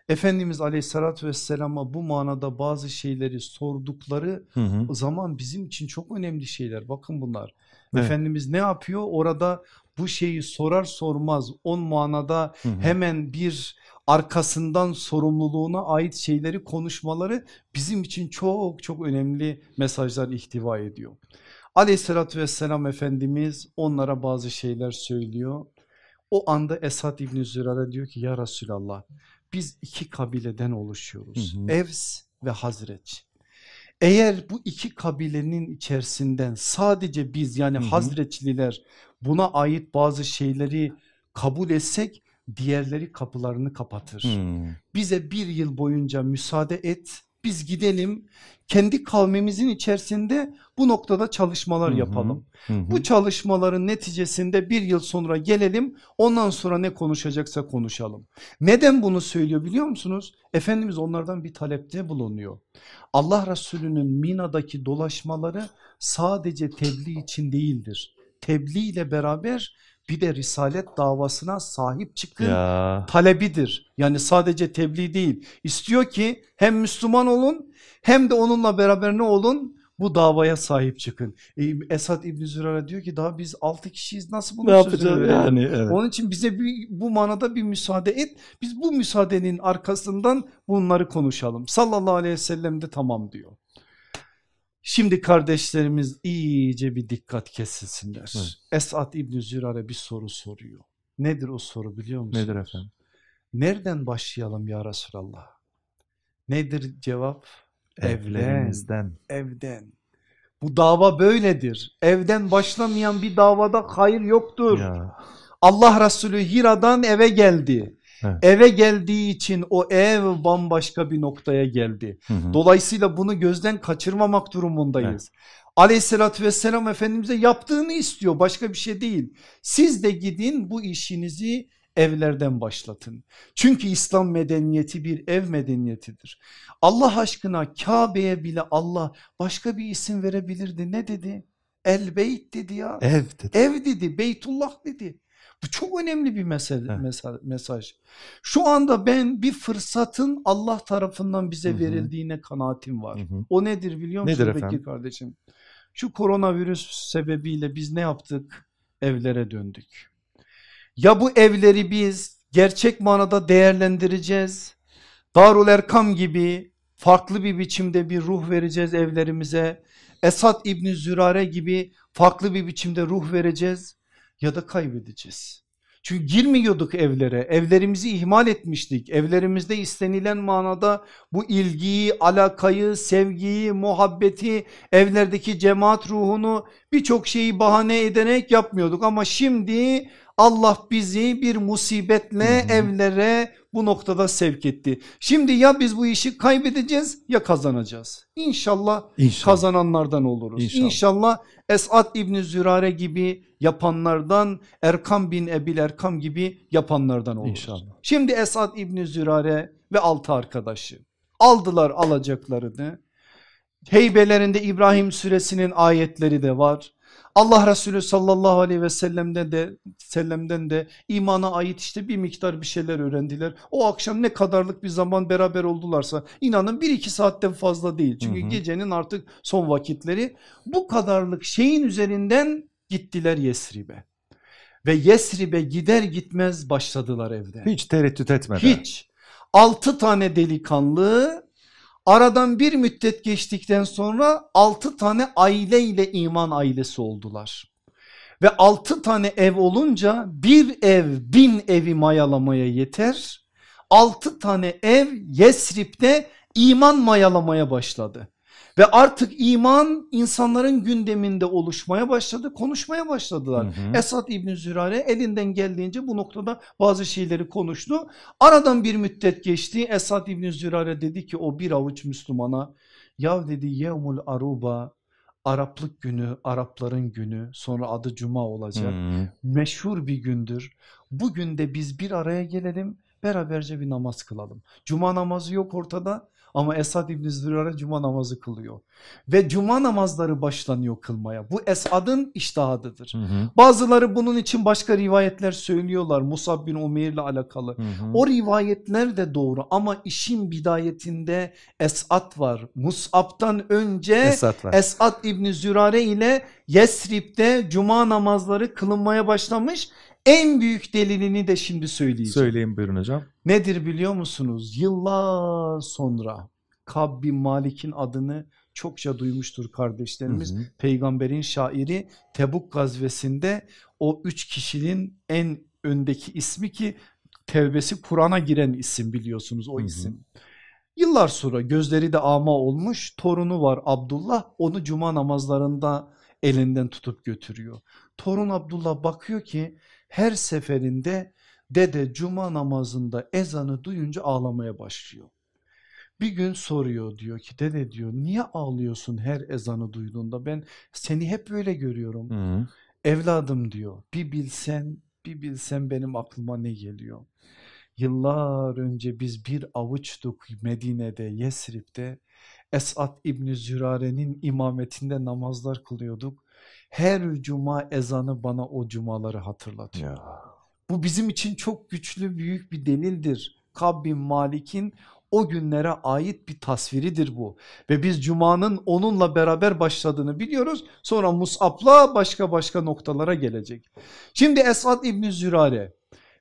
Efendimiz aleyhissalatü vesselama bu manada bazı şeyleri sordukları hı hı. zaman bizim için çok önemli şeyler. Bakın bunlar. Evet. Efendimiz ne yapıyor? Orada bu şeyi sorar sormaz on manada hı hı. hemen bir arkasından sorumluluğuna ait şeyleri konuşmaları bizim için çok çok önemli mesajlar ihtiva ediyor. Aleyhissalatü vesselam Efendimiz onlara bazı şeyler söylüyor. O anda Esad İbni Zürar'a diyor ki ya Resulallah biz iki kabileden oluşuyoruz. Hı hı. Evs ve Hazreç. Eğer bu iki kabilenin içerisinden sadece biz yani hı hı. Hazreçliler buna ait bazı şeyleri kabul etsek diğerleri kapılarını kapatır. Hmm. Bize bir yıl boyunca müsaade et biz gidelim kendi kavmimizin içerisinde bu noktada çalışmalar yapalım. Hı hı. Bu çalışmaların neticesinde bir yıl sonra gelelim ondan sonra ne konuşacaksa konuşalım. Neden bunu söylüyor biliyor musunuz? Efendimiz onlardan bir talepte bulunuyor. Allah Resulü'nün Mina'daki dolaşmaları sadece tebliğ için değildir. Tebliğ ile beraber bir de risalet davasına sahip çıkın ya. talebidir. Yani sadece tebliğ değil. İstiyor ki hem Müslüman olun hem de onunla beraber ne olun? Bu davaya sahip çıkın. E, Esad İbni Zürara diyor ki daha biz 6 kişiyiz nasıl bunu ne yani? Evet. Onun için bize bir, bu manada bir müsaade et. Biz bu müsaadenin arkasından bunları konuşalım. Sallallahu aleyhi ve sellem de tamam diyor. Şimdi kardeşlerimiz iyice bir dikkat kesilsinler. Evet. Esad İbni Zürare bir soru soruyor. Nedir o soru biliyor musunuz? Nedir efendim? Nereden başlayalım ya Resulallah? Nedir cevap? Evlerimizden. Evden. Bu dava böyledir. Evden başlamayan bir davada hayır yoktur. Ya. Allah Resulü Hira'dan eve geldi. Evet. Eve geldiği için o ev bambaşka bir noktaya geldi. Hı hı. Dolayısıyla bunu gözden kaçırmamak durumundayız. Evet. Aleyhissalatü vesselam Efendimiz'e yaptığını istiyor başka bir şey değil. Siz de gidin bu işinizi evlerden başlatın. Çünkü İslam medeniyeti bir ev medeniyetidir. Allah aşkına Kabe'ye bile Allah başka bir isim verebilirdi. Ne dedi? El beyt dedi ya. Ev dedi. Ev dedi, Beytullah dedi. Bu çok önemli bir mesele, mesaj, mesaj. Şu anda ben bir fırsatın Allah tarafından bize hı hı. verildiğine kanaatim var. Hı hı. O nedir biliyor musun nedir Bekir kardeşim? Şu koronavirüs sebebiyle biz ne yaptık? Evlere döndük. Ya bu evleri biz gerçek manada değerlendireceğiz. Darul Erkam gibi farklı bir biçimde bir ruh vereceğiz evlerimize. Esad İbni Zürare gibi farklı bir biçimde ruh vereceğiz ya da kaybedeceğiz. Çünkü girmiyorduk evlere evlerimizi ihmal etmiştik evlerimizde istenilen manada bu ilgiyi alakayı sevgiyi muhabbeti evlerdeki cemaat ruhunu birçok şeyi bahane ederek yapmıyorduk ama şimdi Allah bizi bir musibetle hmm. evlere bu noktada sevk etti. Şimdi ya biz bu işi kaybedeceğiz ya kazanacağız. İnşallah, İnşallah. kazananlardan oluruz. İnşallah. İnşallah Esad İbni Zürare gibi yapanlardan Erkam bin Ebil Erkam gibi yapanlardan oluruz. İnşallah. Şimdi Esad İbni Zürare ve altı arkadaşı aldılar alacaklarını. Heybelerinde İbrahim suresinin ayetleri de var. Allah Resulü sallallahu aleyhi ve sellem'den de sellem'den de imana ait işte bir miktar bir şeyler öğrendiler. O akşam ne kadarlık bir zaman beraber oldularsa inanın bir iki saatten fazla değil. Çünkü hı hı. gecenin artık son vakitleri bu kadarlık şeyin üzerinden gittiler Yesrib'e. Ve Yesrib'e gider gitmez başladılar evde. Hiç tereddüt etmeden. Hiç. Altı tane delikanlı Aradan bir müddet geçtikten sonra 6 tane aile ile iman ailesi oldular. Ve 6 ev ev olunca bir ev bin evi mayalamaya yeter. 6 tane ev Yesrib'de iman mayalamaya başladı. Ve artık iman insanların gündeminde oluşmaya başladı, konuşmaya başladılar. Hı hı. Esad İbni Zürare elinden geldiğince bu noktada bazı şeyleri konuştu. Aradan bir müddet geçti. Esad İbni Zürare dedi ki o bir avuç Müslümana ya dedi yevmul aruba Araplık günü, Arapların günü sonra adı Cuma olacak. Hmm. Meşhur bir gündür. Bugün de biz bir araya gelelim beraberce bir namaz kılalım. Cuma namazı yok ortada ama Esad İbni Zürare cuma namazı kılıyor. Ve cuma namazları başlanıyor kılmaya. Bu Esad'ın iştahadıdır. Hı hı. Bazıları bunun için başka rivayetler söylüyorlar. Musab bin Umeyr ile alakalı. Hı hı. O rivayetler de doğru ama işin bidayetinde Esad var. Musab'tan önce Esad, var. Esad İbni Zürare ile Yesrib'de cuma namazları kılınmaya başlamış. En büyük delilini de şimdi söyleyeceğim. Söyleyin buyurun hocam. Nedir biliyor musunuz? Yıllar sonra Kab bin Malik'in adını çokça duymuştur kardeşlerimiz. Hı hı. Peygamberin şairi Tebuk gazvesinde o üç kişinin en öndeki ismi ki tevbesi Kur'an'a giren isim biliyorsunuz o isim. Hı hı. Yıllar sonra gözleri de ama olmuş torunu var Abdullah onu cuma namazlarında elinden tutup götürüyor. Torun Abdullah bakıyor ki her seferinde dede cuma namazında ezanı duyunca ağlamaya başlıyor. Bir gün soruyor diyor ki dede diyor niye ağlıyorsun her ezanı duyduğunda ben seni hep böyle görüyorum. Hı. Evladım diyor bir bilsen bir bilsen benim aklıma ne geliyor. Yıllar önce biz bir avuçtuk Medine'de Yesrib'de Esat İbni Zürare'nin imametinde namazlar kılıyorduk her cuma ezanı bana o cumaları hatırlatıyor. Ya. Bu bizim için çok güçlü büyük bir delildir. Kab bin Malik'in o günlere ait bir tasviridir bu. Ve biz Cuma'nın onunla beraber başladığını biliyoruz. Sonra Mus'ab'la başka başka noktalara gelecek. Şimdi Esad İbni Zürare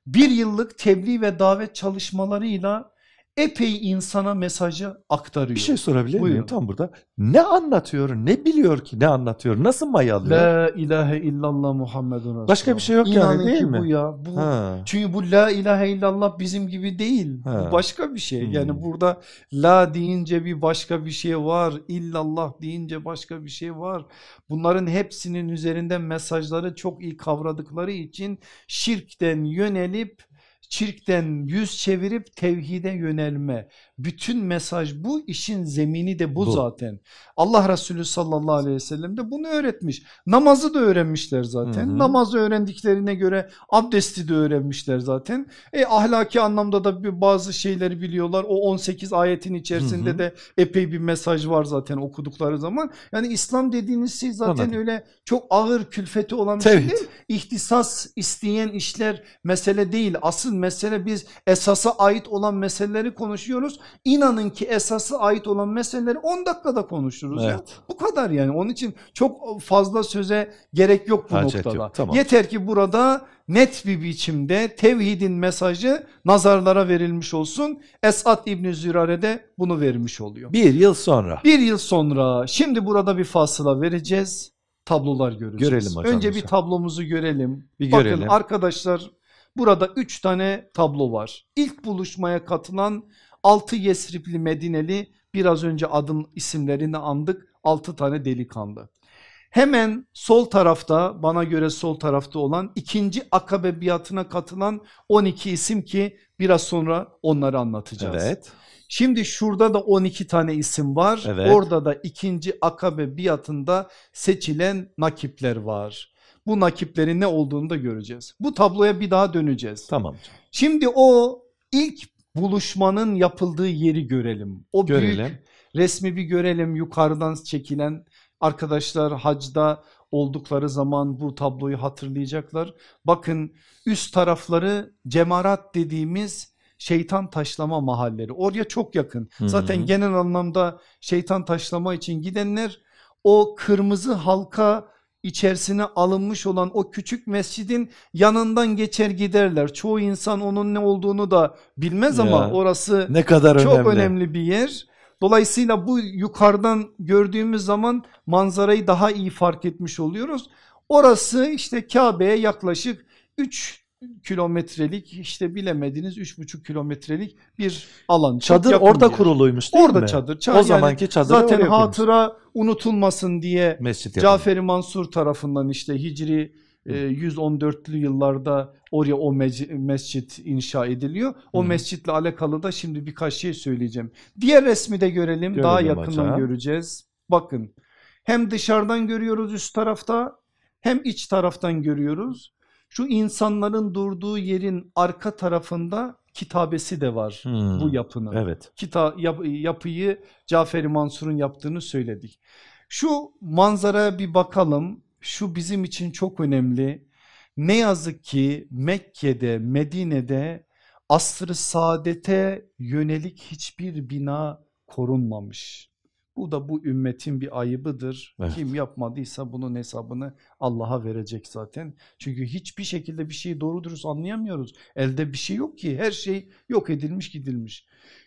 bir yıllık tebliğ ve davet çalışmalarıyla epey insana mesajı aktarıyor. Bir şey sorabilir miyim Buyurun. tam burada? Ne anlatıyor? Ne biliyor ki? Ne anlatıyor? Nasıl mayalıyor? La ilahe illallah Muhammedun Resulullah. Başka bir şey yok İnanın yani değil ki mi? bu ya. Bu, ha. çünkü bu la ilahe illallah bizim gibi değil. Ha. Bu başka bir şey. Hmm. Yani burada la deyince bir başka bir şey var. İllallah deyince başka bir şey var. Bunların hepsinin üzerinden mesajları çok iyi kavradıkları için şirkten yönelip şirkten yüz çevirip tevhide yönelme. Bütün mesaj bu işin zemini de bu, Bu. zaten. Allah Resulü sallallahu aleyhi ve sellem de bunu öğretmiş. Namazı da öğrenmişler zaten. Hı hı. Namazı öğrendiklerine göre abdesti de öğrenmişler zaten. E ahlaki anlamda da bir bazı şeyleri biliyorlar. O 18 ayetin içerisinde Hı hı. de epey bir mesaj var zaten okudukları zaman. Yani İslam dediğiniz şey zaten Anladım. öyle çok ağır külfeti olan bir şey Tevhid. değil. İhtisas isteyen işler mesele değil. Asıl mesele biz esasa ait olan meseleleri konuşuyoruz. İnanın ki esası ait olan meseleleri 10 dakikada konuşuruz. Ya. Evet. Bu kadar yani onun için çok fazla söze gerek yok bu Hacet noktada. yok, tamam. Yeter ki burada net bir biçimde tevhidin mesajı nazarlara verilmiş olsun. Esat İbni Zürare de bunu vermiş oluyor. Bir yıl sonra. Bir yıl sonra şimdi burada bir fasıla vereceğiz. Tablolar göreceğiz. Görelim hocam Önce bir tablomuzu görelim. Bir Bakın görelim. arkadaşlar burada 3 tane tablo var. İlk buluşmaya katılan 6 Yesripli Medineli biraz önce adım isimlerini andık. 6 tane delikanlı. Hemen sol tarafta bana göre sol tarafta olan ikinci akabe biatına katılan 12 isim ki biraz sonra onları anlatacağız. Evet. Şimdi şurada da 12 tane isim var. Evet. Orada da ikinci akabe biatında seçilen nakipler var. Bu nakiplerin ne olduğunu da göreceğiz. Bu tabloya bir daha döneceğiz. Tamam. Şimdi o ilk buluşmanın yapıldığı yeri görelim. O Görelim. büyük resmi bir görelim yukarıdan çekilen arkadaşlar hacda oldukları zaman bu tabloyu hatırlayacaklar. Bakın üst tarafları cemarat dediğimiz şeytan taşlama mahalleri oraya çok yakın. Hı hı. Zaten genel anlamda şeytan taşlama için gidenler o kırmızı halka içerisine alınmış olan o küçük mescidin yanından geçer giderler. Çoğu insan onun ne olduğunu da bilmez ama Ya, orası Ne kadar çok önemli. önemli bir yer. Dolayısıyla bu yukarıdan gördüğümüz zaman manzarayı daha iyi fark etmiş oluyoruz. Orası işte Kabe'ye yaklaşık 3 kilometrelik işte bilemediniz 3,5 kilometrelik bir alan. Çadır orada yer. kuruluymuş değil Orada mi? çadır. Ça- O yani zamanki çadırı Zaten oraya kurmuş. hatıra unutulmasın diye yapılmış. Caferi Mansur tarafından işte Hicri e, 114'lü yıllarda oraya o mescit inşa ediliyor. O Hı. mescitle alakalı da şimdi birkaç şey söyleyeceğim. Diğer resmi de görelim. Daha Görelim yakından hocam. göreceğiz. Bakın hem dışarıdan görüyoruz üst tarafta hem iç taraftan görüyoruz. Şu insanların durduğu yerin arka tarafında kitabesi de var Hmm. bu yapının Evet. kita yap- yapıyı Caferi Mansur'un yaptığını söyledik. Şu manzaraya bir bakalım. Şu bizim için çok önemli. Ne yazık ki Mekke'de, Medine'de asr-ı saadete yönelik hiçbir bina korunmamış. Bu da bu ümmetin bir ayıbıdır. Evet. Kim yapmadıysa bunun hesabını Allah'a verecek zaten. Çünkü hiçbir şekilde bir şeyi doğru dürüst anlayamıyoruz. Elde bir şey yok ki her şey yok edilmiş gidilmiş.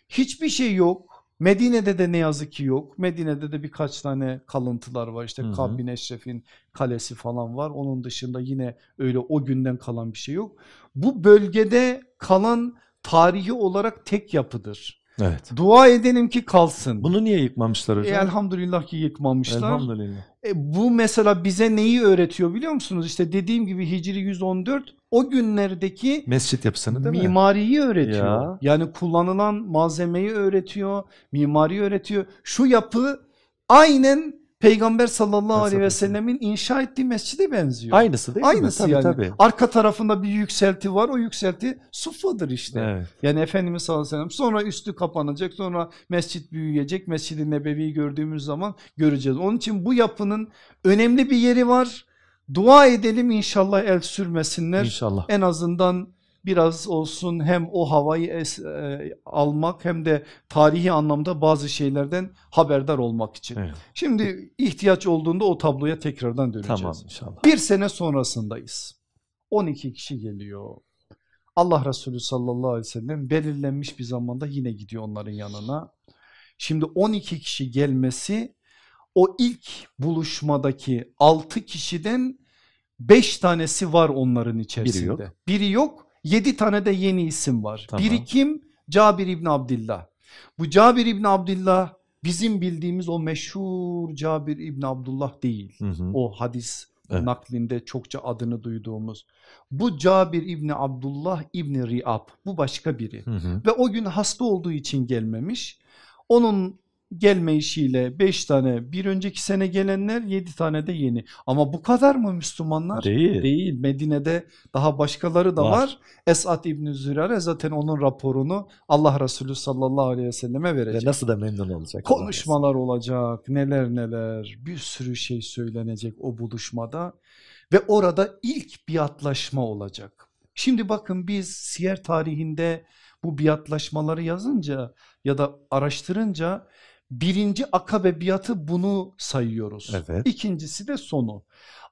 Hiçbir şey yok. Medine'de de ne yazık ki yok. Medine'de de birkaç tane kalıntılar var. İşte. Kab bin Eşref'in kalesi falan var. Onun dışında yine öyle o günden kalan bir şey yok. Bu bölgede kalan tarihi olarak tek yapıdır. Evet. Dua edelim ki kalsın. Bunu niye yıkmamışlar E, hocam? elhamdülillah ki yıkmamışlar. Elhamdülillah. E, bu mesela bize neyi öğretiyor biliyor musunuz? İşte dediğim gibi Hicri 114 o günlerdeki Mescit yapısını değil mi? mimariyi öğretiyor. Ya. Yani kullanılan malzemeyi öğretiyor, mimari öğretiyor. Şu yapı aynen Peygamber sallallahu aleyhi ve sellemin inşa ettiği mescide benziyor. Aynısı değil mi? Aynısı Tabii, yani. Tabii. Arka tarafında bir yükselti var. O yükselti Suffa'dır işte. Evet. Yani Efendimiz sallallahu aleyhi ve sellem sonra üstü kapanacak sonra mescit büyüyecek. Mescid-i Nebevi'yi gördüğümüz zaman göreceğiz. Onun için bu yapının önemli bir yeri var. Dua edelim inşallah el sürmesinler. İnşallah. En azından biraz olsun hem o havayı es- e, almak hem de tarihi anlamda bazı şeylerden haberdar olmak için. Evet. Şimdi ihtiyaç olduğunda o tabloya tekrardan döneceğiz. Tamam inşallah. Bir sene sonrasındayız. 12 kişi geliyor. Allah Resulü sallallahu aleyhi ve sellem belirlenmiş bir zamanda yine gidiyor onların yanına. Şimdi 12 kişi gelmesi o ilk buluşmadaki 6 kişiden 5 tanesi var onların içerisinde. yok. Biri yok 7 tane de yeni isim var. Tamam. Biri kim? Cabir İbni Abdillah. Bu Cabir İbni Abdillah bizim bildiğimiz o meşhur Cabir İbni Abdullah değil. Hı hı. O hadis Evet. naklinde çokça adını duyduğumuz. Bu Cabir İbni Abdullah İbni Riab bu başka biri Hı hı. ve o gün hasta olduğu için gelmemiş. Onun gelme işiyle 5 tane bir önceki sene gelenler 7 tane de yeni. Ama bu kadar mı Müslümanlar? Değil. Değil. Medine'de daha başkaları da Var. var. Esat İbni Zürare zaten onun raporunu Allah Resulü sallallahu aleyhi ve selleme Ve verecek. nasıl da memnun olacak. Konuşmalar olacak neler neler bir sürü şey söylenecek o buluşmada ve orada ilk biatlaşma olacak. Şimdi bakın biz siyer tarihinde bu biatlaşmaları yazınca ya da araştırınca birinci akabe biatı bunu sayıyoruz. Evet. İkincisi de sonu.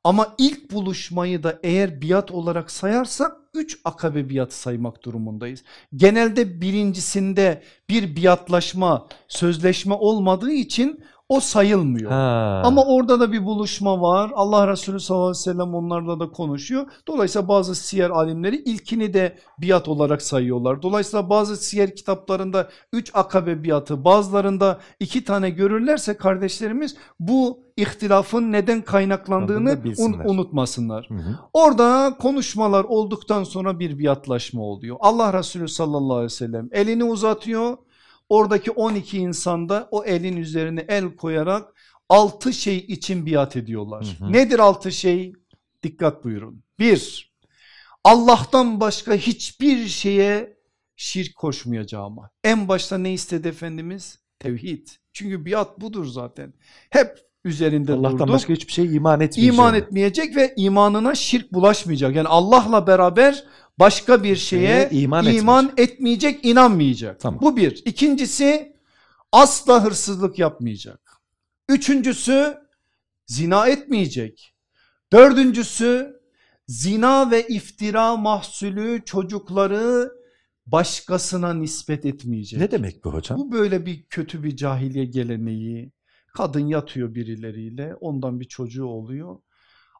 Ama ilk buluşmayı da eğer biat olarak sayarsak 3 akabe biatı saymak durumundayız. Genelde birincisinde bir biatlaşma, sözleşme olmadığı için o sayılmıyor. Ha. Ama orada da bir buluşma var. Allah Resulü sallallahu aleyhi ve sellem onlarla da konuşuyor. Dolayısıyla bazı siyer alimleri ilkini de biat olarak sayıyorlar. Dolayısıyla bazı siyer kitaplarında 3 akabe biatı bazılarında 2 tane görürlerse kardeşlerimiz bu ihtilafın neden kaynaklandığını un- unutmasınlar. Hı hı. Orada konuşmalar olduktan sonra bir biatlaşma oluyor. Allah Resulü sallallahu aleyhi ve sellem elini uzatıyor. Oradaki 12 insan da o elin üzerine el koyarak 6 şey için biat ediyorlar. Hı hı. Nedir 6 şey? Dikkat buyurun. 1. Allah'tan başka hiçbir şeye şirk koşmayacağıma. En başta ne istedi Efendimiz? Tevhid. Çünkü biat budur zaten. Hep üzerinde Allah'tan durduk. başka hiçbir şey iman etmeyeceğim. İman etmeyecek ve imanına şirk bulaşmayacak. Yani Allah'la beraber başka bir şeye iman iman, etmeyecek. etmeyecek, inanmayacak. Tamam. Bu bir. İkincisi asla hırsızlık yapmayacak. Üçüncüsü zina etmeyecek. Dördüncüsü zina ve iftira mahsulü çocukları başkasına nispet etmeyecek. Ne demek bu hocam? Bu böyle bir kötü bir cahiliye geleneği. Kadın yatıyor birileriyle ondan bir çocuğu oluyor.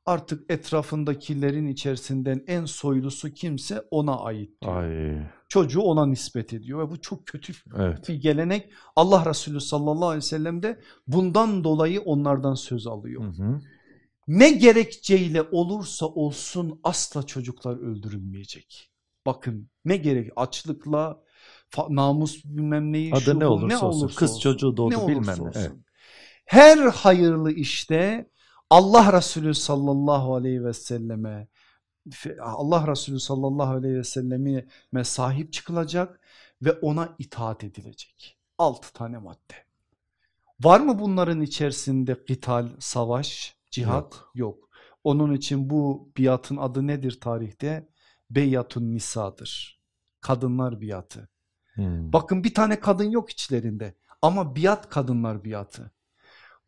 Artık etrafındakilerin içerisinden en soylusu kimse ona ait diyor. Ay. Çocuğu ona nispet ediyor ve bu çok kötü Evet. bir gelenek. Allah Resulü sallallahu aleyhi ve sellem de bundan dolayı onlardan söz alıyor. Hı hı. Ne gerekçeyle olursa olsun asla çocuklar öldürülmeyecek. Bakın ne gerek açlıkla namus bilmem neyi Adı şu ne bu, olursa olsun. Kız olsun. çocuğu doğdu Ne olursa bilmem ne. Evet. Her hayırlı işte Allah Resulü sallallahu aleyhi ve selleme Allah Resulü sallallahu aleyhi ve selleme sahip çıkılacak ve ona itaat edilecek. Altı tane madde. Var mı bunların içerisinde kıtal, savaş, cihat? Yok. Yok. Onun için bu biatın adı nedir tarihte? Beyatun nisadır. Kadınlar biatı. Hmm. Bakın bir tane kadın yok içlerinde ama biat kadınlar biatı.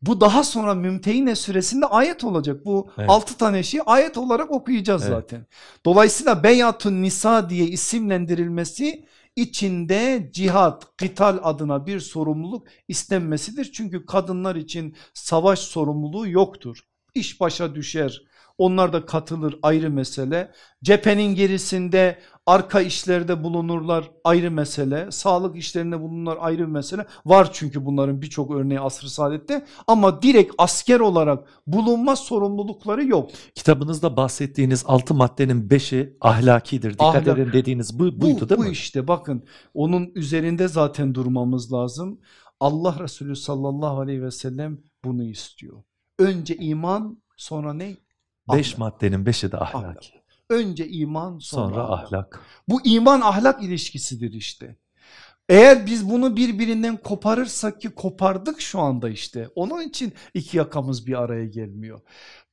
Bu daha sonra Mümtehine süresinde ayet olacak. Bu Evet. altı tane şeyi ayet olarak okuyacağız Evet. zaten. Dolayısıyla Beyatun Nisa diye isimlendirilmesi içinde cihat, kıtal adına bir sorumluluk istenmesidir. Çünkü kadınlar için savaş sorumluluğu yoktur. İş başa düşer. Onlar da katılır ayrı mesele. Cephenin gerisinde arka işlerde bulunurlar ayrı mesele. Sağlık işlerinde bulunurlar ayrı bir mesele. Var çünkü bunların birçok örneği asr-ı saadette ama direkt asker olarak bulunma sorumlulukları yok. Kitabınızda bahsettiğiniz altı maddenin beşi ahlakidir. Dikkat Ahlak. edin dediğiniz bu, Bu, buydu değil bu mi? işte bakın onun üzerinde zaten durmamız lazım. Allah Resulü sallallahu aleyhi ve sellem bunu istiyor. Önce iman sonra ne? Beş Ahlak. maddenin beşi de ahlaki. Ahlak. Önce iman sonra, Sonra ahlak. ahlak. Bu iman ahlak ilişkisidir işte. Eğer biz bunu birbirinden koparırsak ki kopardık şu anda işte. Onun için iki yakamız bir araya gelmiyor.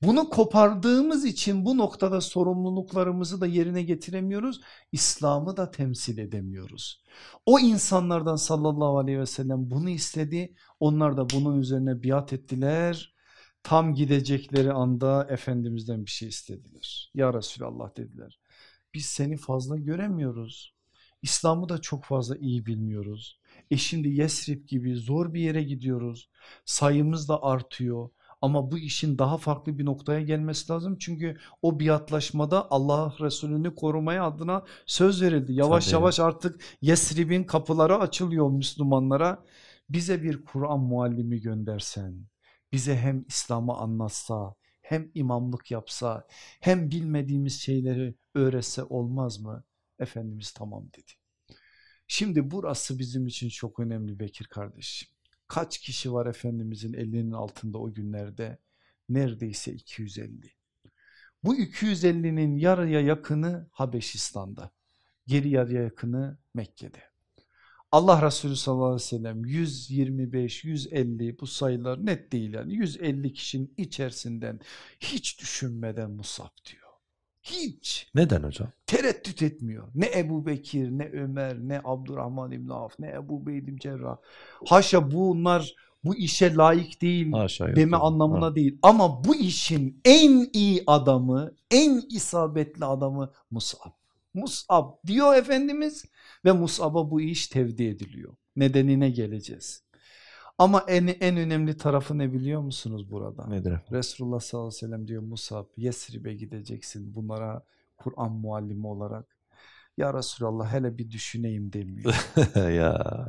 Bunu kopardığımız için bu noktada sorumluluklarımızı da yerine getiremiyoruz. İslam'ı da temsil edemiyoruz. O insanlardan sallallahu aleyhi ve sellem bunu istedi. Onlar da bunun üzerine biat ettiler. Tam gidecekleri anda Efendimiz'den bir şey istediler. Ya Resulallah dediler. Biz seni fazla göremiyoruz. İslam'ı da çok fazla iyi bilmiyoruz. E şimdi Yesrib gibi zor bir yere gidiyoruz. Sayımız da artıyor. Ama bu işin daha farklı bir noktaya gelmesi lazım. Çünkü o biatlaşmada Allah Resulü'nü korumaya adına söz verildi. Yavaş Tabii. yavaş artık Yesrib'in kapıları açılıyor Müslümanlara. Bize bir Kur'an muallimi göndersen, bize hem İslam'ı anlatsa, hem imamlık yapsa hem bilmediğimiz şeyleri öğretse olmaz mı? Efendimiz tamam dedi. Şimdi burası bizim için çok önemli Bekir kardeşim. Kaç kişi var Efendimizin elinin altında o günlerde? Neredeyse 250. Bu 250'nin yarıya yakını Habeşistan'da. Geri yarıya yakını Mekke'de. Allah Resulü sallallahu aleyhi ve sellem 125, 150 bu sayılar net değil yani 150 kişinin içerisinden hiç düşünmeden Musab diyor. Hiç. Neden hocam? Tereddüt etmiyor. Ne Ebu Bekir, ne Ömer, ne Abdurrahman İbn Avf, ne Ebu Beydim Cerrah. Haşa bunlar bu işe layık değil Haşa, deme yok, anlamına ha. değil. Ama bu işin en iyi adamı, en isabetli adamı Musab. Musab diyor Efendimiz ve Musab'a bu iş tevdi ediliyor. Nedenine geleceğiz. Ama en, en önemli tarafı ne biliyor musunuz burada? Nedir? Resulullah sallallahu aleyhi ve sellem diyor Musab Yesrib'e gideceksin bunlara Kur'an muallimi olarak. Ya Resulallah hele bir düşüneyim demiyor. ya.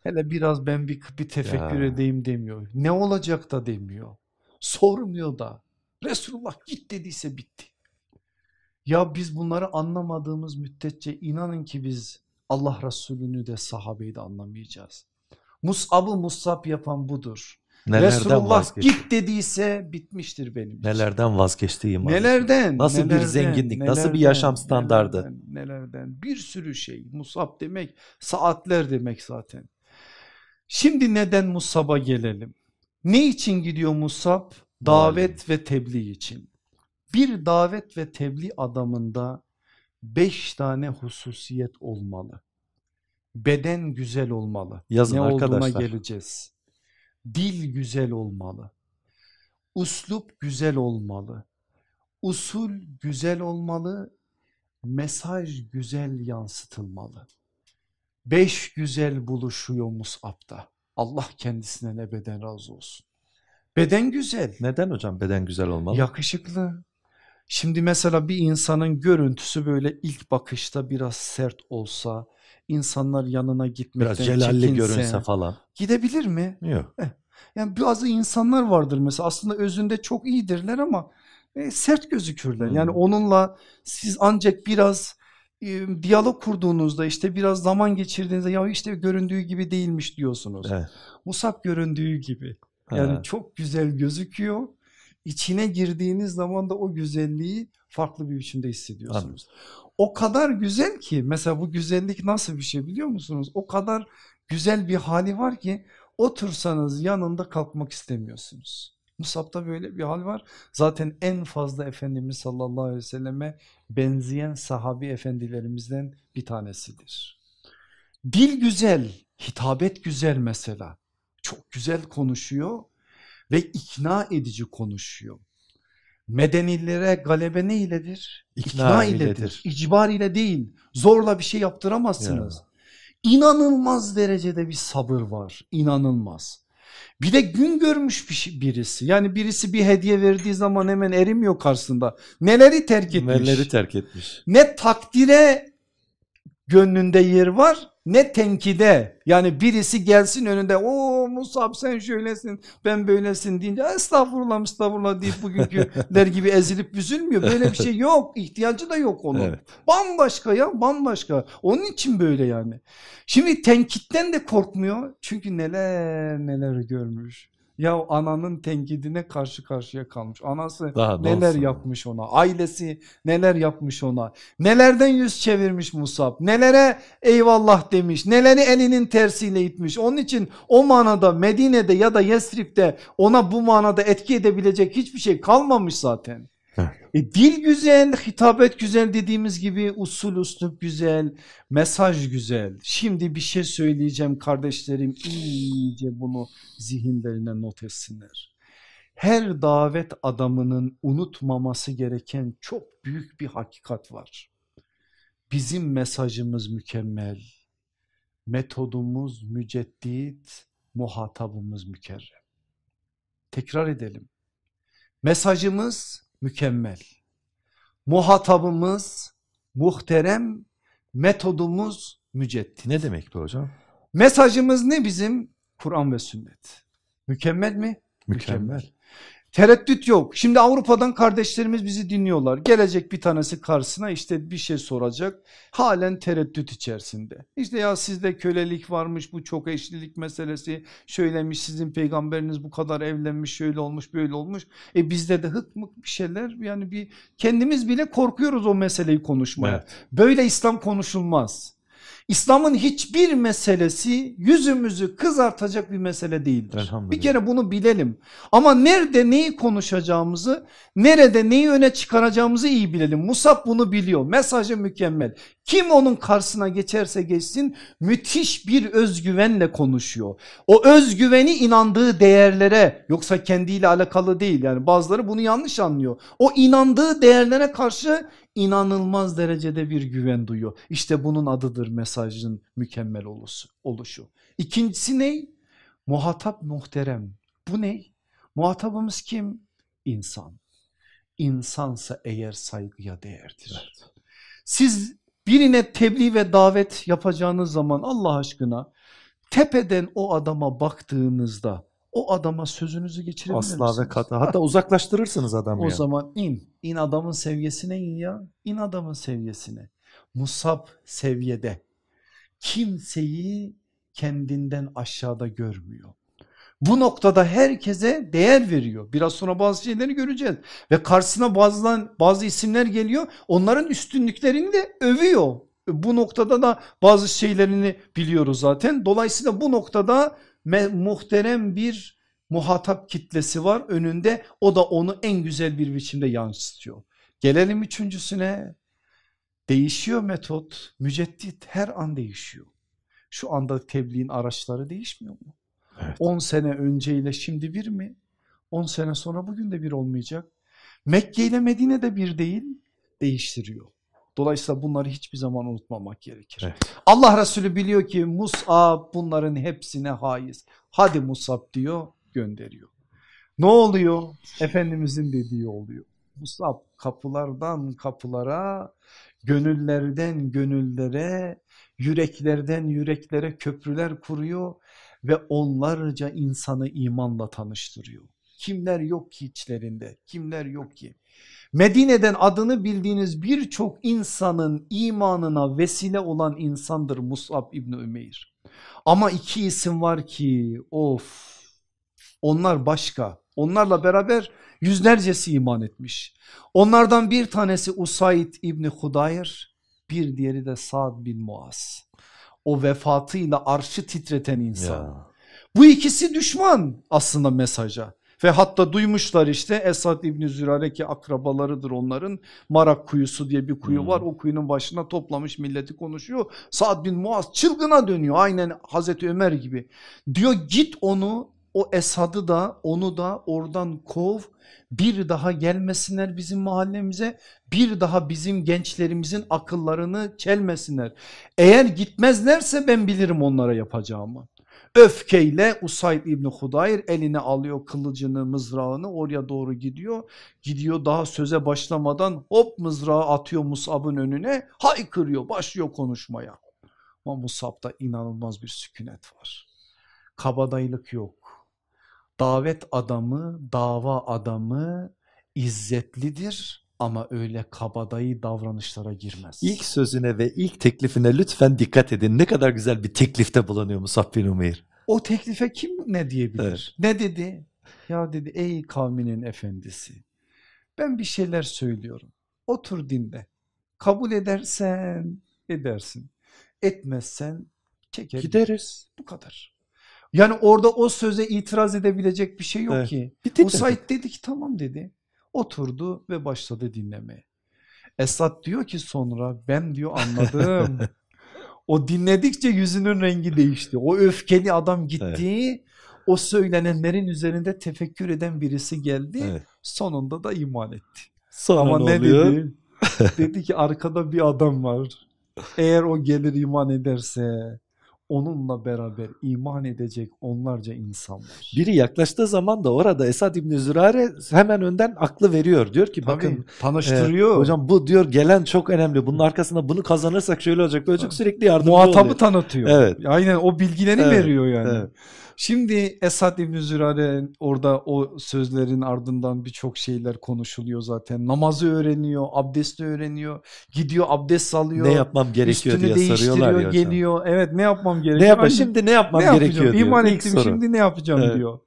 Hele biraz ben bir, bir tefekkür ya. edeyim demiyor. Ne olacak da demiyor. Sormuyor da. Resulullah git dediyse bitti. Ya biz bunları anlamadığımız müddetçe inanın ki biz Allah Resulü'nü de sahabeyi de anlamayacağız. Mus'ab'ı Mus'ab yapan budur. Nelerden Resulullah vazgeçti? git dediyse bitmiştir benim için. Nelerden vazgeçti iman? Nelerden? Nasıl nelerden, bir zenginlik, nelerden, nasıl bir yaşam standardı? Nelerden, nelerden bir sürü şey. Musab demek saatler demek zaten. Şimdi neden Musab'a gelelim? Ne için gidiyor Musab? Davet ve tebliğ için. Bir davet ve tebliğ adamında beş tane hususiyet olmalı. Beden güzel olmalı. Yazın ne arkadaşlar. olduğuna geleceğiz. Dil güzel olmalı. Uslup güzel olmalı. Usul güzel olmalı. Mesaj güzel yansıtılmalı. Beş güzel buluşuyor Mus'ab'da. Allah kendisinden ebeden razı olsun. Beden güzel. Neden hocam beden güzel olmalı? Yakışıklı. Şimdi mesela bir insanın görüntüsü böyle ilk bakışta biraz sert olsa, insanlar yanına gitmekten Biraz celalli çekinse, görünse falan. Gidebilir mi? Yok. Eh, yani bazı insanlar vardır mesela aslında özünde çok iyidirler ama e, sert gözükürler. Hmm. Yani onunla siz ancak biraz e, diyalog kurduğunuzda işte biraz zaman geçirdiğinizde ya işte göründüğü gibi değilmiş diyorsunuz. Evet. Musab göründüğü gibi. Yani ha. çok güzel gözüküyor. İçine girdiğiniz zaman da o güzelliği farklı bir biçimde hissediyorsunuz. Anladım. O kadar güzel ki mesela bu güzellik nasıl bir şey biliyor musunuz? O kadar güzel bir hali var ki otursanız yanında kalkmak istemiyorsunuz. Musab'da böyle bir hal var. Zaten en fazla Efendimiz sallallahu aleyhi ve selleme benzeyen sahabi efendilerimizden bir tanesidir. Dil güzel, hitabet güzel mesela. Çok güzel konuşuyor ve ikna edici konuşuyor. Medenilere galebe ne iledir? İkna, ikna iledir. iledir. İcbar ile değil. Zorla bir şey yaptıramazsınız. Ya. İnanılmaz derecede bir sabır var. İnanılmaz. Bir de gün görmüş bir şey, birisi. Yani birisi bir hediye verdiği zaman hemen erimiyor karşısında. Neleri terk etmiş? Neleri terk etmiş? Ne takdire gönlünde yer var ne tenkide? Yani birisi gelsin önünde o Musab sen şöylesin ben böylesin deyince estağfurullah estağfurullah deyip bugünküler gibi ezilip üzülmüyor böyle bir şey yok. İhtiyacı da yok onun. Evet. bambaşka ya bambaşka. Onun için böyle yani. Şimdi tenkitten de korkmuyor. Çünkü neler neler görmüş ya ananın tenkidine karşı karşıya kalmış. Anası Daha neler yapmış ona. Ailesi neler yapmış ona. Nelerden yüz çevirmiş Musab. Nelere eyvallah demiş. Neleri elinin tersiyle itmiş. Onun için o manada Medine'de ya da Yesrib'de ona bu manada etki edebilecek hiçbir şey kalmamış zaten. E, dil güzel, hitabet güzel dediğimiz gibi usul üslup güzel, mesaj güzel. Şimdi bir şey söyleyeceğim kardeşlerim iyice bunu zihinlerine not etsinler. Her davet adamının unutmaması gereken çok büyük bir hakikat var. Bizim mesajımız mükemmel, metodumuz müceddit, muhatabımız mükerrem. Tekrar edelim. Mesajımız mükemmel. Muhatabımız muhterem, metodumuz müceddit. Ne demek bu hocam? Mesajımız ne bizim? Kur'an ve sünnet. Mükemmel mi? Mükemmel. Mükemmel. Tereddüt yok. Şimdi Avrupa'dan kardeşlerimiz bizi dinliyorlar. Gelecek bir tanesi karşısına işte bir şey soracak. Halen tereddüt içerisinde. İşte ya sizde kölelik varmış bu çok eşlilik meselesi. Şöylemiş sizin peygamberiniz bu kadar evlenmiş şöyle olmuş böyle olmuş. E bizde de hık mık bir şeyler yani bir kendimiz bile korkuyoruz o meseleyi konuşmaya. Evet. Böyle İslam konuşulmaz. İslam'ın hiçbir meselesi yüzümüzü kızartacak bir mesele değildir. Bir kere bunu bilelim. Ama nerede neyi konuşacağımızı, nerede neyi öne çıkaracağımızı iyi bilelim. Musab bunu biliyor. Mesajı mükemmel. Kim onun karşısına geçerse geçsin müthiş bir özgüvenle konuşuyor. O özgüveni inandığı değerlere yoksa kendiyle alakalı değil. Yani bazıları bunu yanlış anlıyor. O inandığı değerlere karşı inanılmaz derecede bir güven duyuyor. İşte bunun adıdır mesajın mükemmel oluşu. İkincisi ne? Muhatap muhterem. Bu ne? Muhatabımız kim? İnsan. İnsansa eğer saygıya değerdir. Evet. Siz birine tebliğ ve davet yapacağınız zaman Allah aşkına tepeden o adama baktığınızda o adama sözünüzü geçirebilir Asla misiniz? ve kata. Hatta uzaklaştırırsınız adamı. O ya. zaman in. in adamın seviyesine in ya. İn adamın seviyesine. Musab seviyede. Kimseyi kendinden aşağıda görmüyor. Bu noktada herkese değer veriyor. Biraz sonra bazı şeyleri göreceğiz. Ve karşısına bazı, bazı isimler geliyor. Onların üstünlüklerini de övüyor. Bu noktada da bazı şeylerini biliyoruz zaten. Dolayısıyla bu noktada muhterem bir muhatap kitlesi var önünde o da onu en güzel bir biçimde yansıtıyor. Gelelim üçüncüsüne değişiyor metot müceddit her an değişiyor. Şu anda tebliğin araçları değişmiyor mu? 10 evet. sene önceyle şimdi bir mi? 10 sene sonra bugün de bir olmayacak. Mekke ile Medine de bir değil değiştiriyor. Dolayısıyla bunları hiçbir zaman unutmamak gerekir. Evet. Allah Resulü biliyor ki Mus'ab bunların hepsine haiz. Hadi Mus'ab diyor gönderiyor. Ne oluyor? Efendimizin dediği oluyor. Mus'ab kapılardan kapılara, gönüllerden gönüllere, yüreklerden yüreklere köprüler kuruyor ve onlarca insanı imanla tanıştırıyor. Kimler yok ki içlerinde, kimler yok ki. Medine'den adını bildiğiniz birçok insanın imanına vesile olan insandır Musab İbni Ümeyr. Ama iki isim var ki of onlar başka. Onlarla beraber yüzlercesi iman etmiş. Onlardan bir tanesi Usaid İbni Hudayr bir diğeri de Sa'd bin Muaz. O vefatıyla arşı titreten insan. Ya. Bu ikisi düşman aslında mesaja. Ve hatta duymuşlar işte Esad İbni Zürare ki akrabalarıdır onların. Marak kuyusu diye bir kuyu hmm. var. O kuyunun başına toplamış milleti konuşuyor. Saad bin Muaz çılgına dönüyor aynen Hazreti Ömer gibi. Diyor git onu o Esad'ı da onu da oradan kov bir daha gelmesinler bizim mahallemize bir daha bizim gençlerimizin akıllarını çelmesinler. Eğer gitmezlerse ben bilirim onlara yapacağımı. Öfkeyle Usayd İbni Hudayr eline alıyor kılıcını mızrağını oraya doğru gidiyor. Gidiyor daha söze başlamadan hop mızrağı atıyor Musab'ın önüne haykırıyor başlıyor konuşmaya. Ama Musab'da inanılmaz bir sükunet var. Kabadayılık yok. Davet adamı, dava adamı izzetlidir ama öyle kabadayı davranışlara girmez. İlk sözüne ve ilk teklifine lütfen dikkat edin. Ne kadar güzel bir teklifte bulunuyor Musab bin Umeyr. O teklife kim ne diyebilir? Evet. Ne dedi? Ya dedi ey kavminin efendisi ben bir şeyler söylüyorum. Otur dinle. Kabul edersen edersin. Etmezsen çeker. Gideriz. Bu kadar. Yani orada o söze itiraz edebilecek bir şey yok evet. ki. Musaid dedi ki tamam dedi. Oturdu ve başladı dinlemeye. Esat diyor ki sonra ben diyor anladım. o dinledikçe yüzünün rengi değişti. O öfkeli adam gitti. Evet. O söylenenlerin üzerinde tefekkür eden birisi geldi. Evet. Sonunda da iman etti. Sonra Ama ne, ne dedi? dedi ki arkada bir adam var. Eğer o gelir iman ederse onunla beraber iman edecek onlarca insan var. Biri yaklaştığı zaman da orada Esad İbni Zürare hemen önden aklı veriyor. Diyor ki Tabii, bakın tanıştırıyor. e, hocam bu diyor gelen çok önemli. Bunun arkasında bunu kazanırsak şöyle olacak böyle olacak sürekli yardımcı muhatabı oluyor. tanıtıyor. Evet. Aynen o bilgileri Evet, veriyor yani. evet. Şimdi Esad İbni Zürare orada o sözlerin ardından birçok şeyler konuşuluyor zaten. Namazı öğreniyor, abdesti öğreniyor, gidiyor abdest alıyor. Ne yapmam gerekiyor diye soruyorlar ya değiştiriyor, hocam. geliyor. Evet ne yapmam gerekiyor? Ne Hani şimdi ne yapmam ne gerekiyor yapacağım? diyor. İman ettim soru. şimdi ne yapacağım Evet. diyor.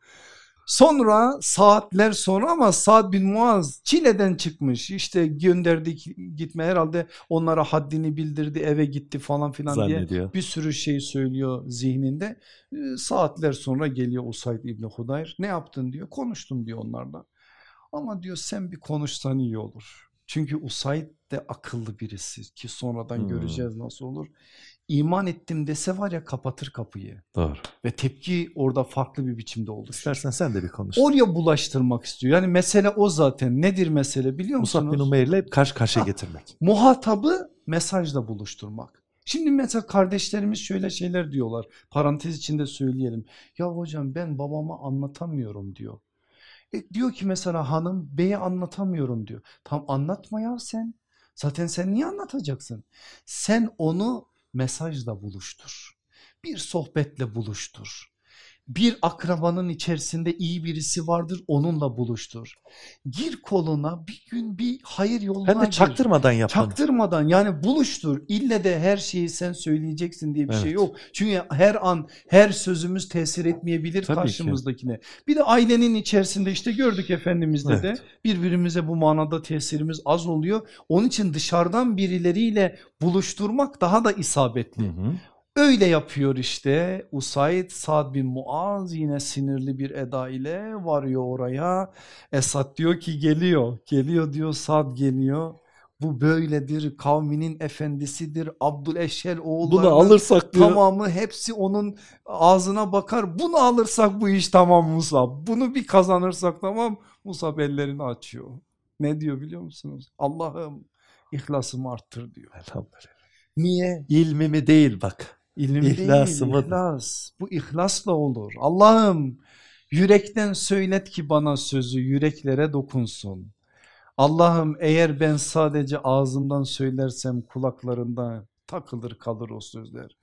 Sonra saatler sonra ama Sa'd bin Muaz Çile'den çıkmış işte gönderdi gitme herhalde onlara haddini bildirdi eve gitti falan filan diye zannediyor. bir sürü şey söylüyor zihninde. Ee, Saatler sonra geliyor Usayd İbni Hudayr. Ne yaptın diyor. Konuştum diyor onlarla. Ama diyor sen bir konuşsan iyi olur. Çünkü Usayd de akıllı birisi ki sonradan Hmm. göreceğiz nasıl olur. İman ettim dese var ya kapatır kapıyı Doğru. ve tepki orada farklı bir biçimde oluşur. İstersen sen de bir konuş. Oraya bulaştırmak istiyor. Yani mesele o zaten. Nedir mesele biliyor musunuz? Musab bin Umeyr'le hep karşı karşıya Ah. getirmek. Muhatabı mesajla buluşturmak. Şimdi mesela kardeşlerimiz şöyle şeyler diyorlar. Parantez içinde söyleyelim. Ya hocam ben babama anlatamıyorum diyor. E diyor ki mesela hanım beye anlatamıyorum diyor. Tam anlatma ya sen. Zaten sen niye anlatacaksın? Sen onu mesajla buluştur. Bir sohbetle buluştur. Bir akrabanın içerisinde iyi birisi vardır onunla buluştur. Gir koluna bir gün bir hayır yoluna Hem de çaktırmadan yapmanı. Çaktırmadan yani buluştur. İlle de her şeyi sen söyleyeceksin diye bir şey Evet. yok. Çünkü her an her sözümüz tesir etmeyebilir Tabii ki. karşımızdakine. Bir de ailenin içerisinde işte gördük Efendimiz'de de Evet. birbirimize bu manada tesirimiz az oluyor. Onun için dışarıdan birileriyle buluşturmak daha da isabetli. Hı hı. Öyle yapıyor işte Usaid Sad bin Muaz yine sinirli bir eda ile varıyor oraya. Esad diyor ki geliyor geliyor diyor Sad geliyor. Bu böyledir kavminin efendisidir Abdüleşhel oğullarının Bunu alırsak diyor. tamamı hepsi onun ağzına bakar. Bunu alırsak bu iş tamam Musab. Bunu bir kazanırsak tamam Musab ellerini açıyor. Ne diyor biliyor musunuz? Allah'ım ihlasımı arttır diyor. Elhamdülillah. Niye? İlmimi değil bak. İlim İhlasımı- değil, ihlas. Bu ihlasla olur. Allah'ım yürekten söylet ki bana sözü yüreklere dokunsun. Allah'ım eğer ben sadece ağzımdan söylersem kulaklarında takılır kalır o sözler.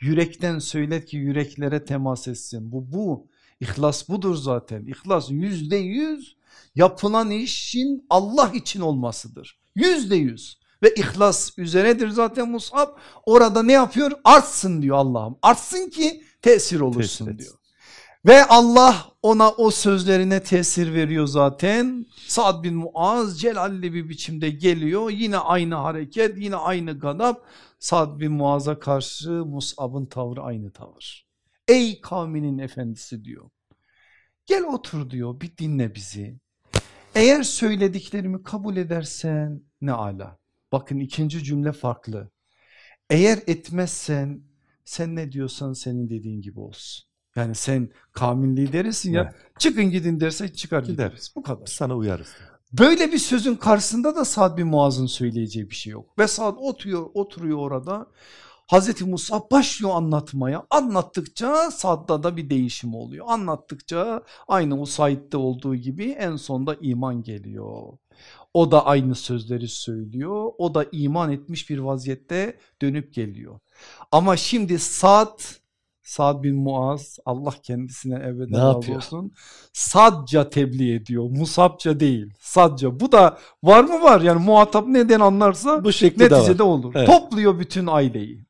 Yürekten söylet ki yüreklere temas etsin. Bu bu. İhlas budur zaten. İhlas yüzde yüz yapılan işin Allah için olmasıdır. Yüzde yüz. Ve ihlas üzeredir zaten Musab. Orada ne yapıyor? Artsın diyor Allah'ım. Artsın ki tesir olursun Tesir diyor. Ve Allah ona o sözlerine tesir veriyor zaten. Sa'd bin Muaz celalli bir biçimde geliyor. Yine aynı hareket, yine aynı gadap. Sa'd bin Muaz'a karşı Mus'ab'ın tavrı aynı tavır. Ey kavminin efendisi diyor. Gel otur diyor bir dinle bizi. Eğer söylediklerimi kabul edersen ne ala. Bakın ikinci cümle farklı. Eğer etmezsen sen ne diyorsan senin dediğin gibi olsun. Yani sen kavmin liderisin ya çıkın gidin derse çıkar Gideriz. gideriz. Bu kadar. Sana uyarız. Böyle bir sözün karşısında da Sa'd bin Muaz'ın söyleyeceği bir şey yok. Ve Sa'd oturuyor, oturuyor orada. Hazreti Musa başlıyor anlatmaya. Anlattıkça Sa'd'da da bir değişim oluyor. Anlattıkça aynı Usaid'de olduğu gibi en sonda iman geliyor. O da aynı sözleri söylüyor. O da iman etmiş bir vaziyette dönüp geliyor. Ama şimdi Sa'd Sa'd bin Muaz Allah kendisine ebeden Ne razı olsun. Sadca tebliğ ediyor. Musabca değil. Sadca. Bu da var mı var? Yani muhatap neden anlarsa Bu şekilde de var. neticede olur. Evet. Topluyor bütün aileyi.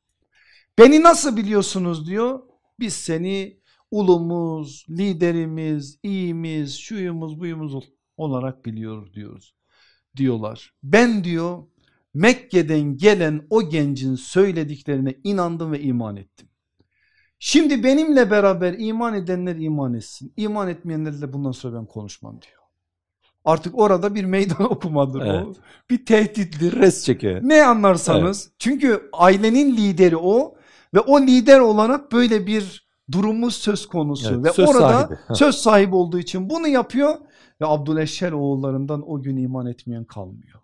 Beni nasıl biliyorsunuz diyor. Biz seni ulumuz, liderimiz, iyimiz, şuyumuz, buyumuz ol- olarak biliyoruz diyoruz. Diyorlar. Ben diyor Mekke'den gelen o gencin söylediklerine inandım ve iman ettim. Şimdi benimle beraber iman edenler iman etsin. İman etmeyenlerle bundan sonra ben konuşmam diyor. Artık orada bir meydan okumadır o. Evet. Bir tehdittir. Res çekiyor. Ne anlarsanız. Çünkü ailenin lideri o ve o lider olarak böyle bir durumu söz konusu Evet, ve söz orada sahibi. Söz sahibi olduğu için bunu yapıyor ve Abdüleşşel oğullarından o gün iman etmeyen kalmıyor.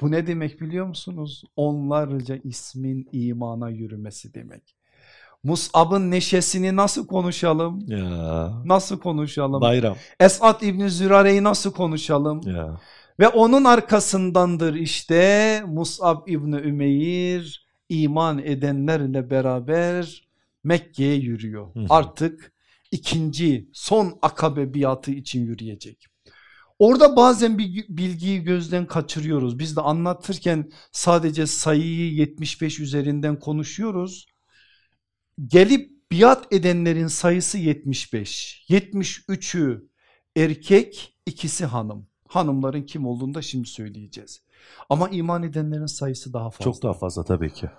Bu ne demek biliyor musunuz? Onlarca ismin imana yürümesi demek. Mus'ab'ın neşesini nasıl konuşalım? Ya. Nasıl konuşalım? Bayram. Esat İbni Zürare'yi nasıl konuşalım? Ya. Ve onun arkasındandır işte Mus'ab İbni Ümeyr iman edenlerle beraber Mekke'ye yürüyor. Hı hı. Artık ikinci son akabe biatı için yürüyecek. Orada bazen bir bilgiyi gözden kaçırıyoruz. Biz de anlatırken sadece sayıyı 75 üzerinden konuşuyoruz. Gelip biat edenlerin sayısı 75. 73'ü erkek, ikisi hanım. Hanımların kim olduğunu da şimdi söyleyeceğiz. Ama iman edenlerin sayısı daha fazla. Çok daha fazla tabii ki.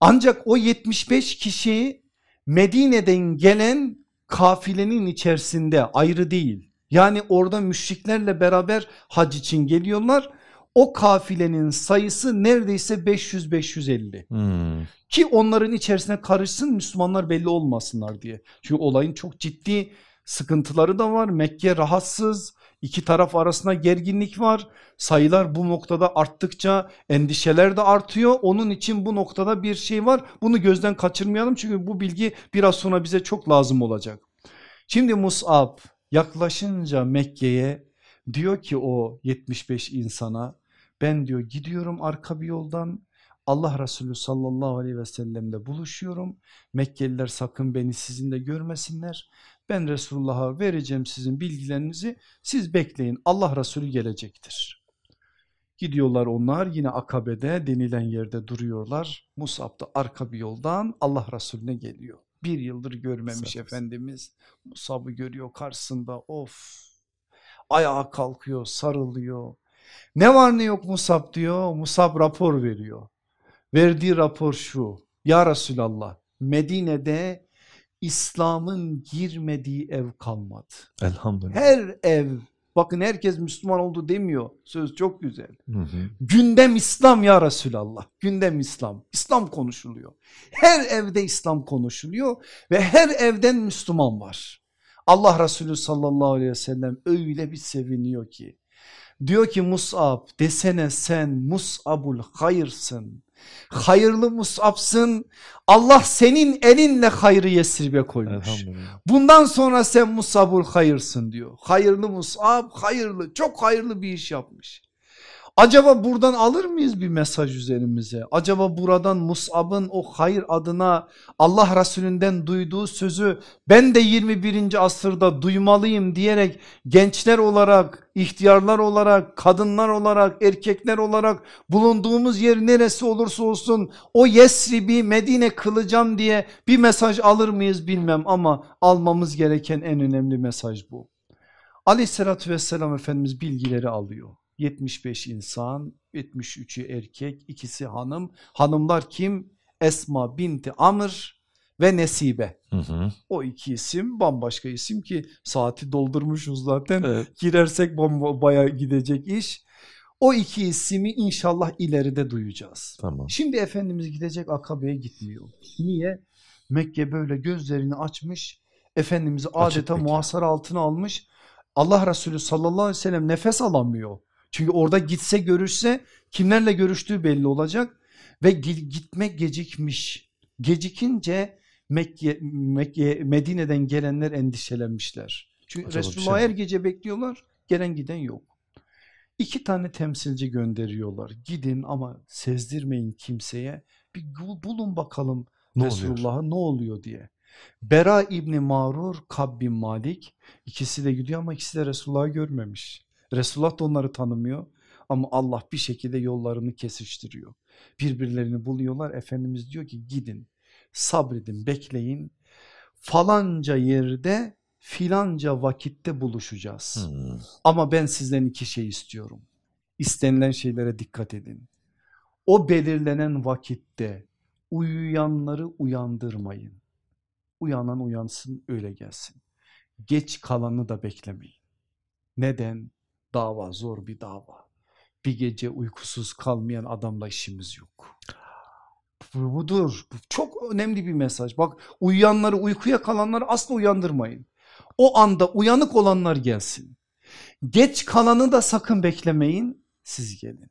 Ancak o 75 kişi Medine'den gelen kafilenin içerisinde ayrı değil. Yani orada müşriklerle beraber hac için geliyorlar. O kafilenin sayısı neredeyse 500-550 Hmm. ki onların içerisine karışsın Müslümanlar belli olmasınlar diye. Çünkü olayın çok ciddi sıkıntıları da var. Mekke rahatsız, iki taraf arasında gerginlik var. Sayılar bu noktada arttıkça endişeler de artıyor. Onun için bu noktada bir şey var. Bunu gözden kaçırmayalım çünkü bu bilgi biraz sonra bize çok lazım olacak. Şimdi Mus'ab yaklaşınca Mekke'ye diyor ki o 75 insana ben diyor gidiyorum arka bir yoldan Allah Resulü sallallahu aleyhi ve sellemle buluşuyorum. Mekkeliler sakın beni sizinle görmesinler. Ben Resulullah'a vereceğim sizin bilgilerinizi siz bekleyin Allah Resulü gelecektir. Gidiyorlar onlar yine akabede denilen yerde duruyorlar. Musab da arka bir yoldan Allah Resulüne geliyor. Bir yıldır görmemiş olsun. Efendimiz Musab'ı görüyor karşısında of ayağa kalkıyor sarılıyor. Ne var ne yok Musab diyor Musab rapor veriyor. Verdiği rapor şu ya Resulallah Medine'de İslam'ın girmediği ev kalmadı. Elhamdülillah. Her ev bakın herkes Müslüman oldu demiyor söz çok güzel. Hı hı. Gündem İslam ya Resulallah gündem İslam İslam konuşuluyor. Her evde İslam konuşuluyor ve her evden Müslüman var. Allah Resulü sallallahu aleyhi ve sellem öyle bir seviniyor ki diyor ki Mus'ab desene sen Mus'abul hayırsın. Hayırlı Mus'ab'sın Allah senin elinle hayrı Yesrib'e koymuş. Bundan sonra sen Musabul hayırsın diyor. Hayırlı Musab hayırlı çok hayırlı bir iş yapmış. Acaba buradan alır mıyız bir mesaj üzerimize? Acaba buradan Musab'ın o hayır adına Allah Resulünden duyduğu sözü ben de 21. asırda duymalıyım diyerek gençler olarak, ihtiyarlar olarak, kadınlar olarak, erkekler olarak bulunduğumuz yer neresi olursa olsun o Yesrib'i Medine kılacağım diye bir mesaj alır mıyız bilmem ama almamız gereken en önemli mesaj bu. Aleyhissalatü vesselam Efendimiz bilgileri alıyor. 75 insan, 73'ü erkek, ikisi hanım. Hanımlar kim? Esma binti Amr ve Nesibe. Hı hı. O iki isim bambaşka isim ki saati doldurmuşuz zaten. Evet. Girersek baya gidecek iş. O iki ismi inşallah ileride duyacağız. Tamam. Şimdi Efendimiz gidecek Akabe'ye gitmiyor. Niye? Mekke böyle gözlerini açmış. Efendimiz'i adeta muhasara altına almış. Allah Resulü sallallahu aleyhi ve sellem nefes alamıyor. Çünkü orada gitse görüşse kimlerle görüştüğü belli olacak. Ve gi- gitmek gecikmiş. Gecikince Mekke, Mekke, Medine'den gelenler endişelenmişler. Çünkü Acaba şey Resulullah mi? her gece bekliyorlar. Gelen giden yok. İki tane temsilci gönderiyorlar. Gidin ama sezdirmeyin kimseye. Bir bul- bulun bakalım? Resulullah'a ne oluyor diye. Bera İbni Marur, Kab bin Malik ikisi de gidiyor ama ikisi de Resulullah'ı görmemiş. Resulullah da onları tanımıyor ama Allah bir şekilde yollarını kesiştiriyor. Birbirlerini buluyorlar. Efendimiz diyor ki gidin sabredin bekleyin falanca yerde filanca vakitte buluşacağız. Hı. Ama ben sizden iki şey istiyorum. İstenilen şeylere dikkat edin. O belirlenen vakitte uyuyanları uyandırmayın. Uyanan uyansın öyle gelsin. Geç kalanı da beklemeyin. Neden? Dava zor bir dava. Bir gece uykusuz kalmayan adamla işimiz yok. Bu budur. Bu çok önemli bir mesaj. Bak uyuyanları uykuya kalanları asla uyandırmayın. O anda uyanık olanlar gelsin. Geç kalanı da sakın beklemeyin. Siz gelin.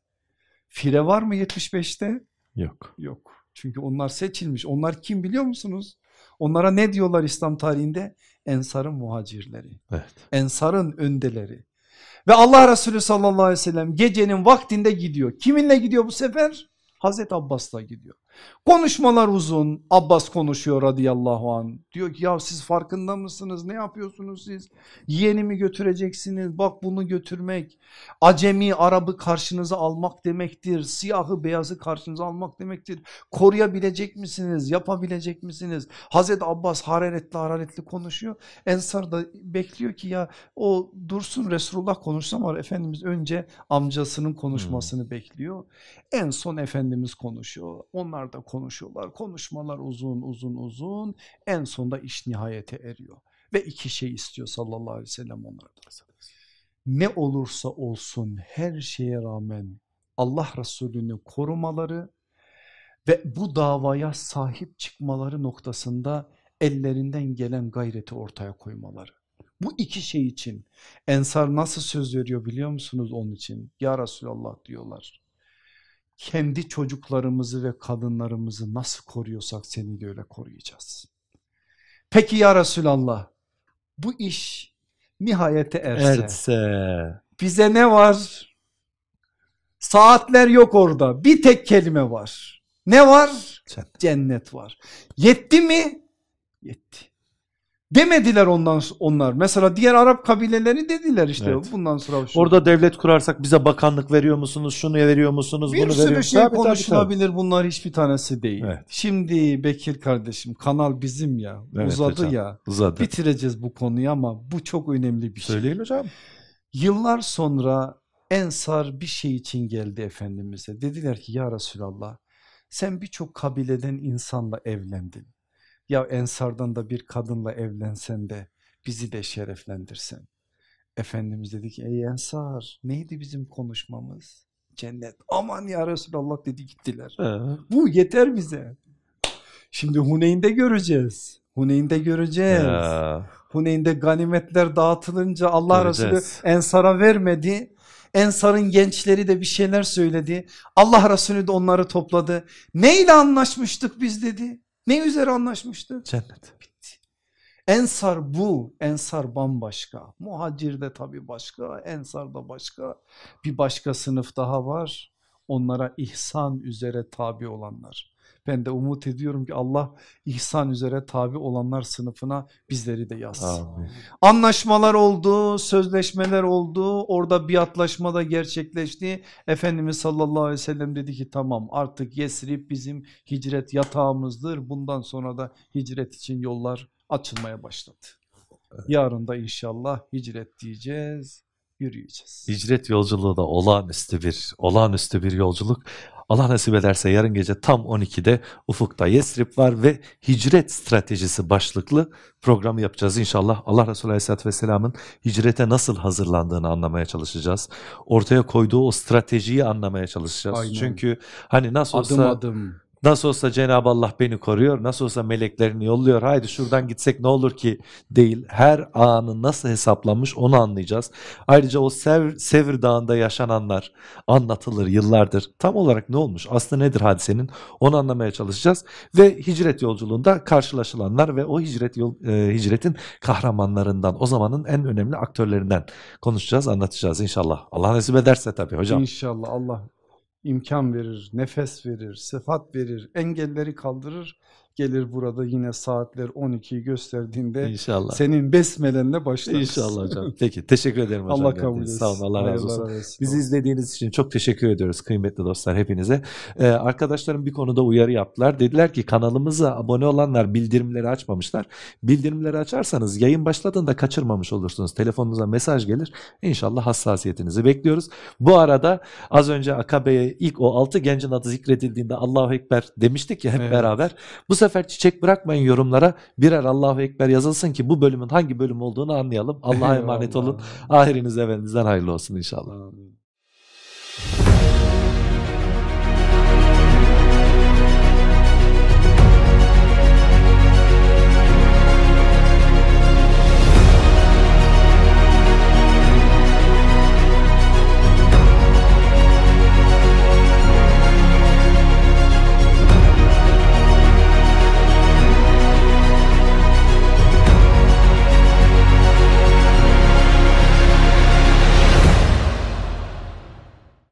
Fire var mı 75'te? Yok. Yok. Çünkü onlar seçilmiş. Onlar kim biliyor musunuz? Onlara ne diyorlar İslam tarihinde? Ensarın muhacirleri. Evet. Ensarın öndeleri. Ve Allah Resulü sallallahu aleyhi ve sellem gecenin vaktinde gidiyor. Kiminle gidiyor bu sefer? Hazreti Abbas'la gidiyor. Konuşmalar uzun. Abbas konuşuyor radıyallahu an. Diyor ki ya siz farkında mısınız? Ne yapıyorsunuz siz? Yeğenimi götüreceksiniz. Bak bunu götürmek. Acemi Arabı karşınıza almak demektir. Siyahı beyazı karşınıza almak demektir. Koruyabilecek misiniz? Yapabilecek misiniz? Hazreti Abbas hararetli hararetli konuşuyor. Ensar da bekliyor ki ya o dursun Resulullah konuşsun ama Efendimiz önce amcasının konuşmasını hmm. bekliyor. En son Efendimiz konuşuyor. Onlar da konuşuyorlar. Konuşmalar uzun uzun uzun. En sonunda iş nihayete eriyor. Ve iki şey istiyor sallallahu aleyhi ve sellem onlardan. Ne olursa olsun her şeye rağmen Allah Resulü'nü korumaları ve bu davaya sahip çıkmaları noktasında ellerinden gelen gayreti ortaya koymaları. Bu iki şey için Ensar nasıl söz veriyor biliyor musunuz onun için? Ya Resulallah diyorlar kendi çocuklarımızı ve kadınlarımızı nasıl koruyorsak seni de öyle koruyacağız. Peki ya Resulallah bu iş nihayete erse, erse. bize ne var? Saatler yok orada bir tek kelime var. Ne var? Cennet, Cennet var. Yetti mi? Yetti. Demediler ondan onlar. Mesela diğer Arap kabileleri dediler işte evet. bundan sonra. Şu. Orada devlet kurarsak bize bakanlık veriyor musunuz? Şunu veriyor musunuz? Bir bunu sürü veriyor. şey tabii, konuşulabilir. Tabii, tabii. Bunlar hiçbir tanesi değil. Evet. Şimdi Bekir kardeşim kanal bizim ya. Evet, uzadı hocam. ya. Uzadı. Bitireceğiz bu konuyu ama bu çok önemli bir şey. Söyleyin hocam. Yıllar sonra Ensar bir şey için geldi Efendimiz'e. Dediler ki ya Resulallah sen birçok kabileden insanla evlendin. Ya Ensardan da bir kadınla evlensen de bizi de şereflendirsen. Efendimiz dedi ki ey Ensar neydi bizim konuşmamız? Cennet aman ya Resulallah dedi gittiler. Ee? Bu yeter bize. Şimdi Huneyn'de göreceğiz. Huneyn'de göreceğiz. Ya. Huneyn'de ganimetler dağıtılınca Allah göreceğiz. Resulü Ensar'a vermedi. Ensar'ın gençleri de bir şeyler söyledi. Allah Resulü de onları topladı. Neyle anlaşmıştık biz dedi. Ne üzere anlaşmıştı? Cennet. Bitti. Ensar bu. Ensar bambaşka. Muhacir de tabii başka. Ensar da başka. Bir başka sınıf daha var. Onlara ihsan üzere tabi olanlar. Ben de umut ediyorum ki Allah ihsan üzere tabi olanlar sınıfına bizleri de yazsın. Amin. Anlaşmalar oldu, sözleşmeler oldu, orada biatlaşma da gerçekleşti. Efendimiz sallallahu aleyhi ve sellem dedi ki tamam artık Yesrib bizim hicret yatağımızdır. Bundan sonra da hicret için yollar açılmaya başladı. Yarın da inşallah hicret diyeceğiz, yürüyeceğiz. Hicret yolculuğu da olağanüstü bir olağanüstü bir yolculuk. Allah nasip ederse yarın gece tam 12'de Ufuk'ta Yesrib var ve hicret stratejisi başlıklı programı yapacağız inşallah. Allah Resulü Aleyhisselatü Vesselam'ın hicrete nasıl hazırlandığını anlamaya çalışacağız. Ortaya koyduğu o stratejiyi anlamaya çalışacağız. Aynen. Çünkü hani nasıl olsa adım adım Nasıl olsa Cenab-ı Allah beni koruyor, nasıl olsa meleklerini yolluyor. Haydi şuradan gitsek ne olur ki değil. Her anın nasıl hesaplanmış onu anlayacağız. Ayrıca o Sev Sevr Dağı'nda yaşananlar anlatılır yıllardır. Tam olarak ne olmuş? Aslında nedir hadisenin? Onu anlamaya çalışacağız. Ve hicret yolculuğunda karşılaşılanlar ve o hicret yol, e, hicretin kahramanlarından, o zamanın en önemli aktörlerinden konuşacağız, anlatacağız inşallah. Allah nasip ederse tabii hocam. İnşallah Allah imkan verir, nefes verir, sıfat verir, engelleri kaldırır gelir burada yine saatler 12'yi gösterdiğinde İnşallah. senin besmelenle başlarız. İnşallah hocam. Peki teşekkür ederim hocam. Allah kabul etsin. Sağ olun Allah razı olsun. Bizi izlediğiniz için çok teşekkür ediyoruz kıymetli dostlar hepinize. Ee, arkadaşlarım bir konuda uyarı yaptılar. Dediler ki kanalımıza abone olanlar bildirimleri açmamışlar. Bildirimleri açarsanız yayın başladığında kaçırmamış olursunuz. Telefonunuza mesaj gelir. İnşallah hassasiyetinizi bekliyoruz. Bu arada az önce Akabe'ye ilk o altı gencin adı zikredildiğinde Allahu Ekber demiştik ya hep evet. beraber. Bu sefer çiçek bırakmayın yorumlara. Birer Allahu Ekber yazılsın ki bu bölümün hangi bölüm olduğunu anlayalım. Allah'a emanet olun. Ahiriniz evinizden hayırlı olsun inşallah. Amin.